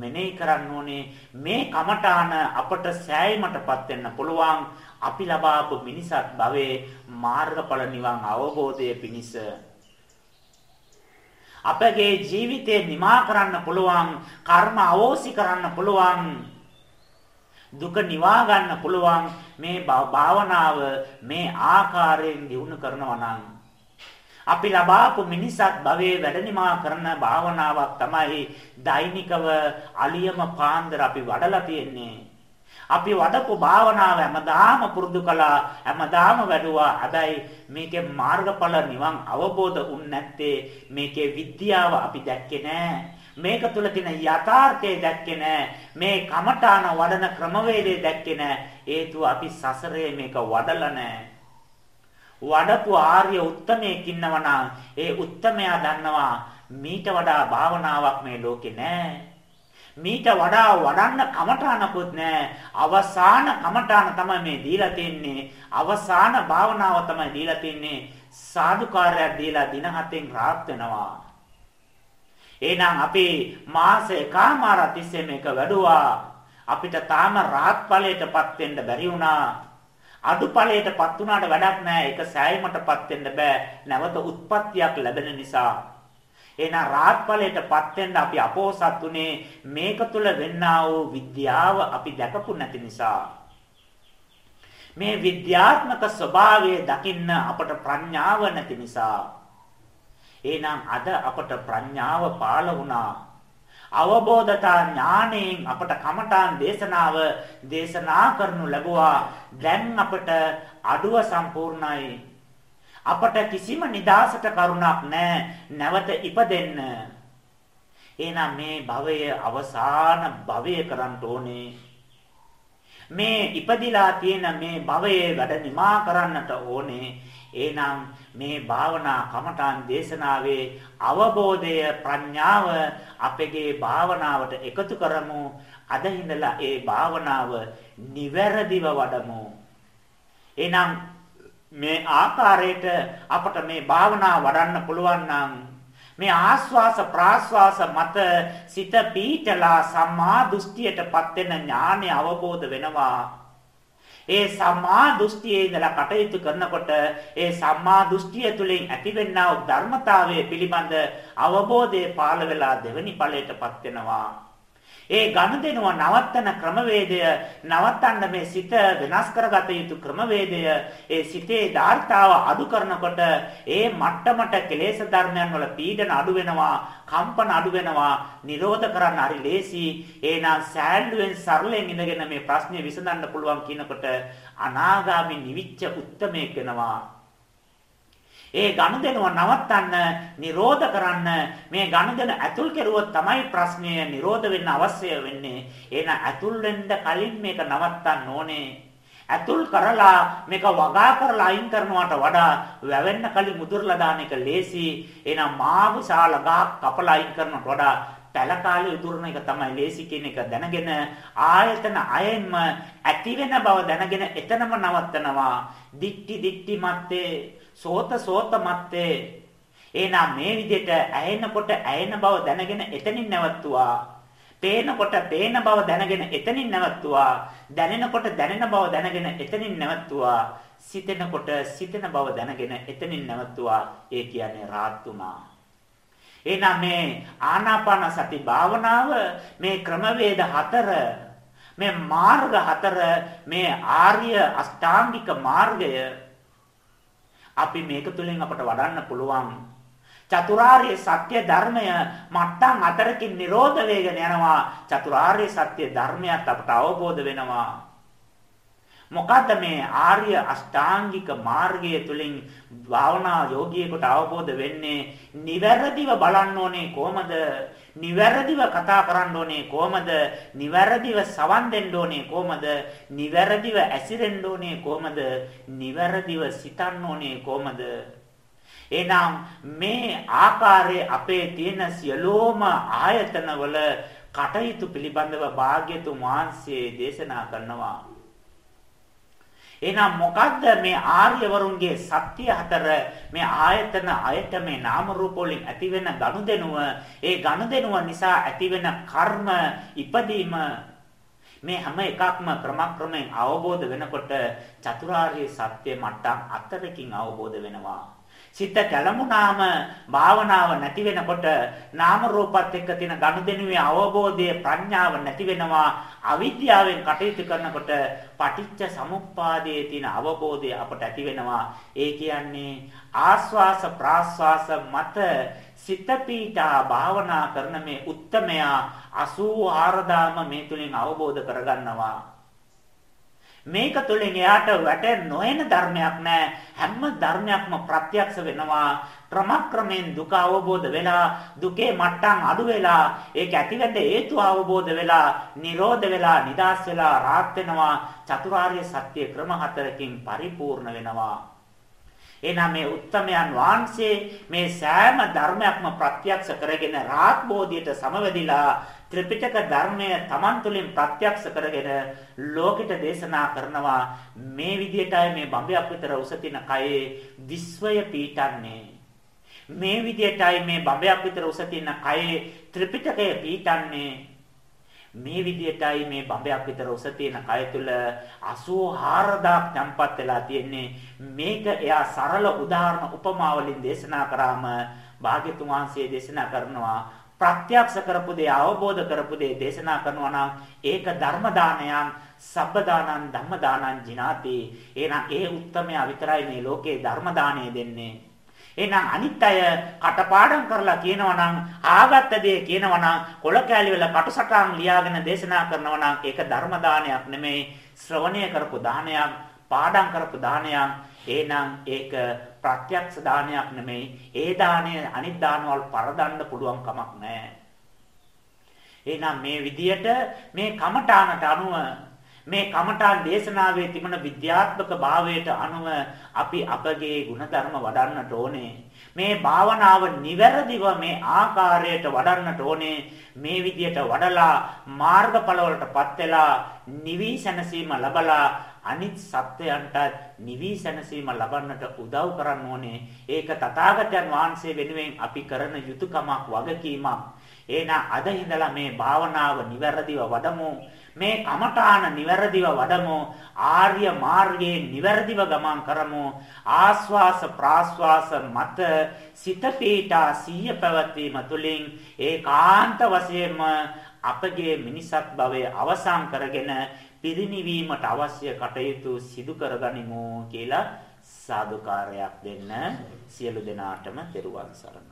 මෙනෙහි කරන්න ඕනේ මේ කමඨාන අපට සෑයීමටපත් වෙන්න පුළුවන්. අපි ලබාපු මිනිසත් භවයේ මාර්ගඵල නිවන් අවබෝධය පිණිස. අපගේ ජීවිතේ නිමා කරන්න පුළුවන් කර්ම අවෝසි කරන්න පුළුවන්. දුක නිවා ගන්න පුළුවන් මේ භාවනාව මේ ආකාරයෙන් දිනු කරනවා නම් අපි ලබාපු මිනිසත් භවයේ වැඩනිමා කරන භාවනාවක් තමයි දෛනිකව අලියම පාන්දර අපි වඩලා තියෙන්නේ. අපි වඩපු භාවනාව හැමදාම පුරුදු කළා හැමදාම වැඩුවා. හැබැයි මේකේ මාර්ගඵල නිවන් අවබෝධ වුනේ නැත්තේ මේකේ විද්‍යාව අපි දැක්කේ නෑ. මේක තුල තියෙන යථාර්ථය දැක්කේ නෑ. මේ කමඨාන වඩන ක්‍රමවේදය දැක්කේ නෑ. හේතුව අපි සසරේ මේක වඩලා නෑ. වඩපු ආර්ය උත්තමයෙක් ඉන්නවනම් ඒ උත්තමයා දන්නවා මීට වඩා භාවනාවක් මේ ලෝකේ නෑ. මීට වඩා වඩන්න කමඨානකුත් නෑ. අවසාන කමඨාන තමයි මේ දීලා තින්නේ. අවසාන භාවනාව තමයි දීලා තින්නේ. සාදුකාරයක් දීලා දින හතෙන් රාත් වෙනවා. එහෙනම් අපි මාස එකමාර තිස්සේ මේක වැඩුවා. අපිට තාම රාහත් ඵලයටපත් වෙන්න බැරි වුණා. අඩු ඵලයටපත් වුණාට වැඩක් නැහැ. ඒක සෑයීමටපත් වෙන්න බෑ. නැවත උත්පත්තියක් ලැබෙන නිසා. එහෙනම් රාහත් ඵලයටපත් වෙන්න අපි අපෝසත් උනේ මේක තුල වෙන්නා වූ විද්‍යාව අපි දැකපු නැති නිසා. මේ විද්‍යාත්මක ස්වභාවය දකින්න අපට ප්‍රඥාව නැති නිසා එහෙනම් අද අපට ප්‍රඥාව පාළ වුණා. අවබෝධතා ඥාණයෙන් අපට කමඨාන් දේශනාව දේශනා කරනු ලැබුවා. දැන් අපට අඩුව සම්පූර්ණයි. අපට කිසිම නිදාසට කරුණක් නැහැ. නැවත ඉපදෙන්න. එහෙනම් මේ භවය අවසාන භවය කරන්න ඕනේ. මේ ඉපදිලා තියෙන මේ භවයේ වැඩ නිමා කරන්නට ඕනේ. එහෙනම් මේ භාවනා කමඨාන් දේශනාවේ අවබෝධය ප්‍රඥාව අපගේ භාවනාවට එකතු කරමු. අද ඉඳලා ඒ භාවනාව නිවැරදිව වඩමු. එහෙනම් මේ ආකාරයට අපට මේ භාවනාව වඩන්න පුළුවන් නම් මේ ආස්වාස ප්‍රාස්වාස මත සිත පීඨලා සම්මා දෘෂ්ටියටපත් වෙන ඥානය අවබෝධ වෙනවා. ඒ සම්මා දෘෂ්ටියේ ඉඳලා කටයුතු කරනකොට ඒ සම්මා දෘෂ්ටිය තුළින් ඇතිවෙනා වූ ධර්මතාවය පිළිබඳ අවබෝධය පාළ වෙලා දෙවනි ඵලයටපත් වෙනවා. ඒ ගනුදෙනුව නවත්තන ක්‍රමවේදය නවත්තන්න මේ සිත වෙනස් කරගත යුතු ක්‍රමවේදය ඒ සිතේ ධාර්තාව අඩු කරනකොට ඒ මට්ටමට කෙලෙස් ධර්මයන් වල පීඩන අඩු වෙනවා කම්පන අඩු වෙනවා නිරෝධ කරන්න හරි ලේසි එහෙනම් සෑල්ලුවෙන් සරලෙන් ඉඳගෙන මේ ප්‍රශ්නේ විසඳන්න පුළුවන් කියනකොට අනාගාමි නිවිච්ච උත්මයෙක් වෙනවා ඒ ගනුදෙනුව නවත්තන්න, නිරෝධ කරන්න මේ ගනුදෙන ඇතුල් කෙරුවොත් තමයි ප්‍රශ්නය නිරෝධ වෙන්න අවශ්‍ය වෙන්නේ. එහෙනම් ඇතුල් වෙන්න කලින් මේක නවත්තන්න ඕනේ. ඇතුල් කරලා මේක වගා කරලා අයින් කරනවට වඩා වැවෙන්න කලින් මුදුරලා දාන එක ලේසි. එහෙනම් මාවිශාල ගහක් කපලා අයින් කරනවට වඩා පැල කාලේ උදුරන එක තමයි ලේසි කියන එක දැනගෙන ආයතන අයෙන්ම ඇති වෙන බව දැනගෙන එතනම නවත්තනවා. දික්ටි දික්ටි මැත්තේ සෝත සෝත මත්තේ එහෙනම් මේ විදිහට ඇහෙනකොට ඇහෙන බව දැනගෙන එතනින් නැවතුවා පේනකොට පේන බව දැනගෙන එතනින් නැවතුවා. දැනෙනකොට දැනෙන බව දැනගෙන එතනින් නැවතුවා. සිතෙනකොට සිතෙන බව දැනගෙන එතනින් නැවතුවා. ඒ කියන්නේ රාත්තුමා. එහෙනම් මේ ආනාපාන සති භාවනාව මේ ක්‍රමවේද හතර මේ මාර්ග හතර මේ ආර්ය අෂ්ටාංගික මාර්ගය අපි මේක තුලින් අපට වඩන්න පුළුවන්. චතුරාර්ය සත්‍ය ධර්මය මට්ටම් අතරකින් නිරෝධ වේගන යනවා චතුරාර්ය සත්‍ය ධර්මයක් අපට අවබෝධ වෙනවා මොකද්ද මේ ආර්ය අෂ්ටාංගික මාර්ගය තුලින් භාවනා යෝගියෙකුට අවබෝධ වෙන්නේ නිවැරදිව බලන්න ඕනේ කොහමද නිවැරදිව කතා කරන්න ඕනේ කොහමද? නිවැරදිව සවන් දෙන්න ඕනේ කොහමද? නිවැරදිව ඇසිරෙන්න ඕනේ කොහමද? නිවැරදිව සිතන්න ඕනේ කොහමද? එහෙනම් මේ ආකාරයේ අපේ තියෙන සියලෝම ආයතනවල කටයුතු පිළිබඳව භාග්‍යතුන් වහන්සේ දේශනා කරනවා. එහෙනම් මොකද්ද මේ ආර්යවරුන්ගේ සත්‍ය හතර මේ ආයතන අයට මේ නාම රූප වලින් ඇතිවෙන ගනුදෙනුව ඒ ගනුදෙනුව නිසා ඇතිවෙන කර්ම ඉපදීම මේ හැම එකක්ම ක්‍රමක්‍රමයෙන් අවබෝධ වෙනකොට චතුරාර්ය සත්‍ය මට්ටම් අතරකින් අවබෝධ වෙනවා සිත කැළඹුණාම භාවනාව නැති වෙනකොට නාම රූපات එක්ක තියෙන ගනුදෙනුවේ අවබෝධය ප්‍රඥාව නැති වෙනවා. අවිද්‍යාවෙන් කටයුතු කරනකොට පටිච්ච සමුප්පාදයේ තියෙන අවබෝධය අපට ඇති වෙනවා. ඒ කියන්නේ ආස්වාස ප්‍රාස්වාස මත සිත පීඨා භාවනා කරන මේ උත්තමයා 84000ම මේ තුලින් අවබෝධ කරගන්නවා. මේක තුළින් එයාට වැටෙන්න නොයන ධර්මයක් නැහැ. හැම ධර්මයක්ම ප්‍රත්‍යක්ෂ වෙනවා. ක්‍රමක්‍රමෙන් දුක අවබෝධ වෙලා දුකේ මට්ටම් අඩු වෙලා ඒක ඇතිවෙන්න හේතු අවබෝධ වෙලා නිරෝධ වෙලා නිදාස් වෙලා රාත් වෙනවා චතුරාර්ය සත්‍ය ක්‍රම හතරකින් පරිපූර්ණ වෙනවා එහෙනම් මේ උත්තමයන් වහන්සේ මේ සෑම ධර්මයක්ම ප්‍රත්‍යක්ෂ කරගෙන රාත් බෝධියට සමවැදිලා ත්‍රිපිටක ධර්මය Taman තුලින් ප්‍රත්‍යක්ෂ කරගෙන ලෝකෙට දේශනා කරනවා. මේ විදිහටයි මේ බඹයක් විතර උස තින කයේ විශ්වය පීඨන්නේ මේ විදිහටයි මේ බඹයක් විතර උස තින කයේ ත්‍රිපිටකය පීඨන්නේ මේ විදිහටයි මේ බඹයක් විතර උස තියෙන කය තුල 84000ක් තැම්පත් වෙලා තියෙන්නේ. මේක එයා සරල උදාහරණ උපමා වලින් දේශනා කරාම භාග්‍යතුන් වහන්සේ දේශනා කරනවා ප්‍රත්‍යක්ෂ කරපු දේ අවබෝධ කරපු දේ දේශනා කරනවා නම් ඒක ධර්ම දානයන් සබ්බ දානං ධම්ම දානං ජිනාති. එහෙනම් ඒ උත්තමයා විතරයි මේ ලෝකේ ධර්ම දාණය දෙන්නේ. එහෙනම් අනිත් අය කටපාඩම් කරලා කියනවා නම් ආගත්ත දේ කියනවා නම් කොල කැලි වල කටුසටහන් ලියාගෙන දේශනා කරනවා නම් ඒක ධර්ම දානයක් නෙමෙයි. ශ්‍රවණය කරපු දානයක් පාඩම් කරපු දානයක්. එහෙනම් ඒක ප්‍රත්‍යක්ෂ දානයක් නෙමෙයි. ඒ දාණය අනිත් දානවල පරදන්න පුළුවන් කමක් නැහැ. එහෙනම් මේ විදියට මේ කමඨානට අනුව මේ කමඨාන් දේශනාවේ තිබෙන විද්‍යාත්මක භාවයට අනුව අපි අපගේ ಗುಣධර්ම වඩන්නට ඕනේ. මේ භාවනාව නිවැරදිව මේ ආකාරයට වඩන්නට ඕනේ. මේ විදියට වඩලා මාර්ගඵල වලටපත් වෙලා නිවි සැනසීම ලබලා අනිත් සත්වයන්ට නිවි සැනසීම ලබන්නට උදව් කරන්න ඕනේ. ඒක තථාගතයන් වහන්සේ වෙනුවෙන් අපි කරන යුතුයකමක් වගකීමක්. එහෙනම් අද ඉඳලා මේ භාවනාව නිවැරදිව වඩමු. මේ කමඨාන නිවැරදිව වඩමු. ආර්ය මාර්ගයේ නිවැරදිව ගමන් කරමු. ආස්වාස ප්‍රාස්වාස මත සිත පීඨා සිය පැවැත්වීම තුළින් ඒකාන්ත වශයෙන්ම අපගේ මිනිසත් භවයේ අවසන් කරගෙන පිරිණිවීමට අවශ්‍ය කටයුතු සිදු කරගනිමු කියලා සාදුකාරයක් දෙන්න සියලු දෙනාටම තෙරුවන් සරණයි.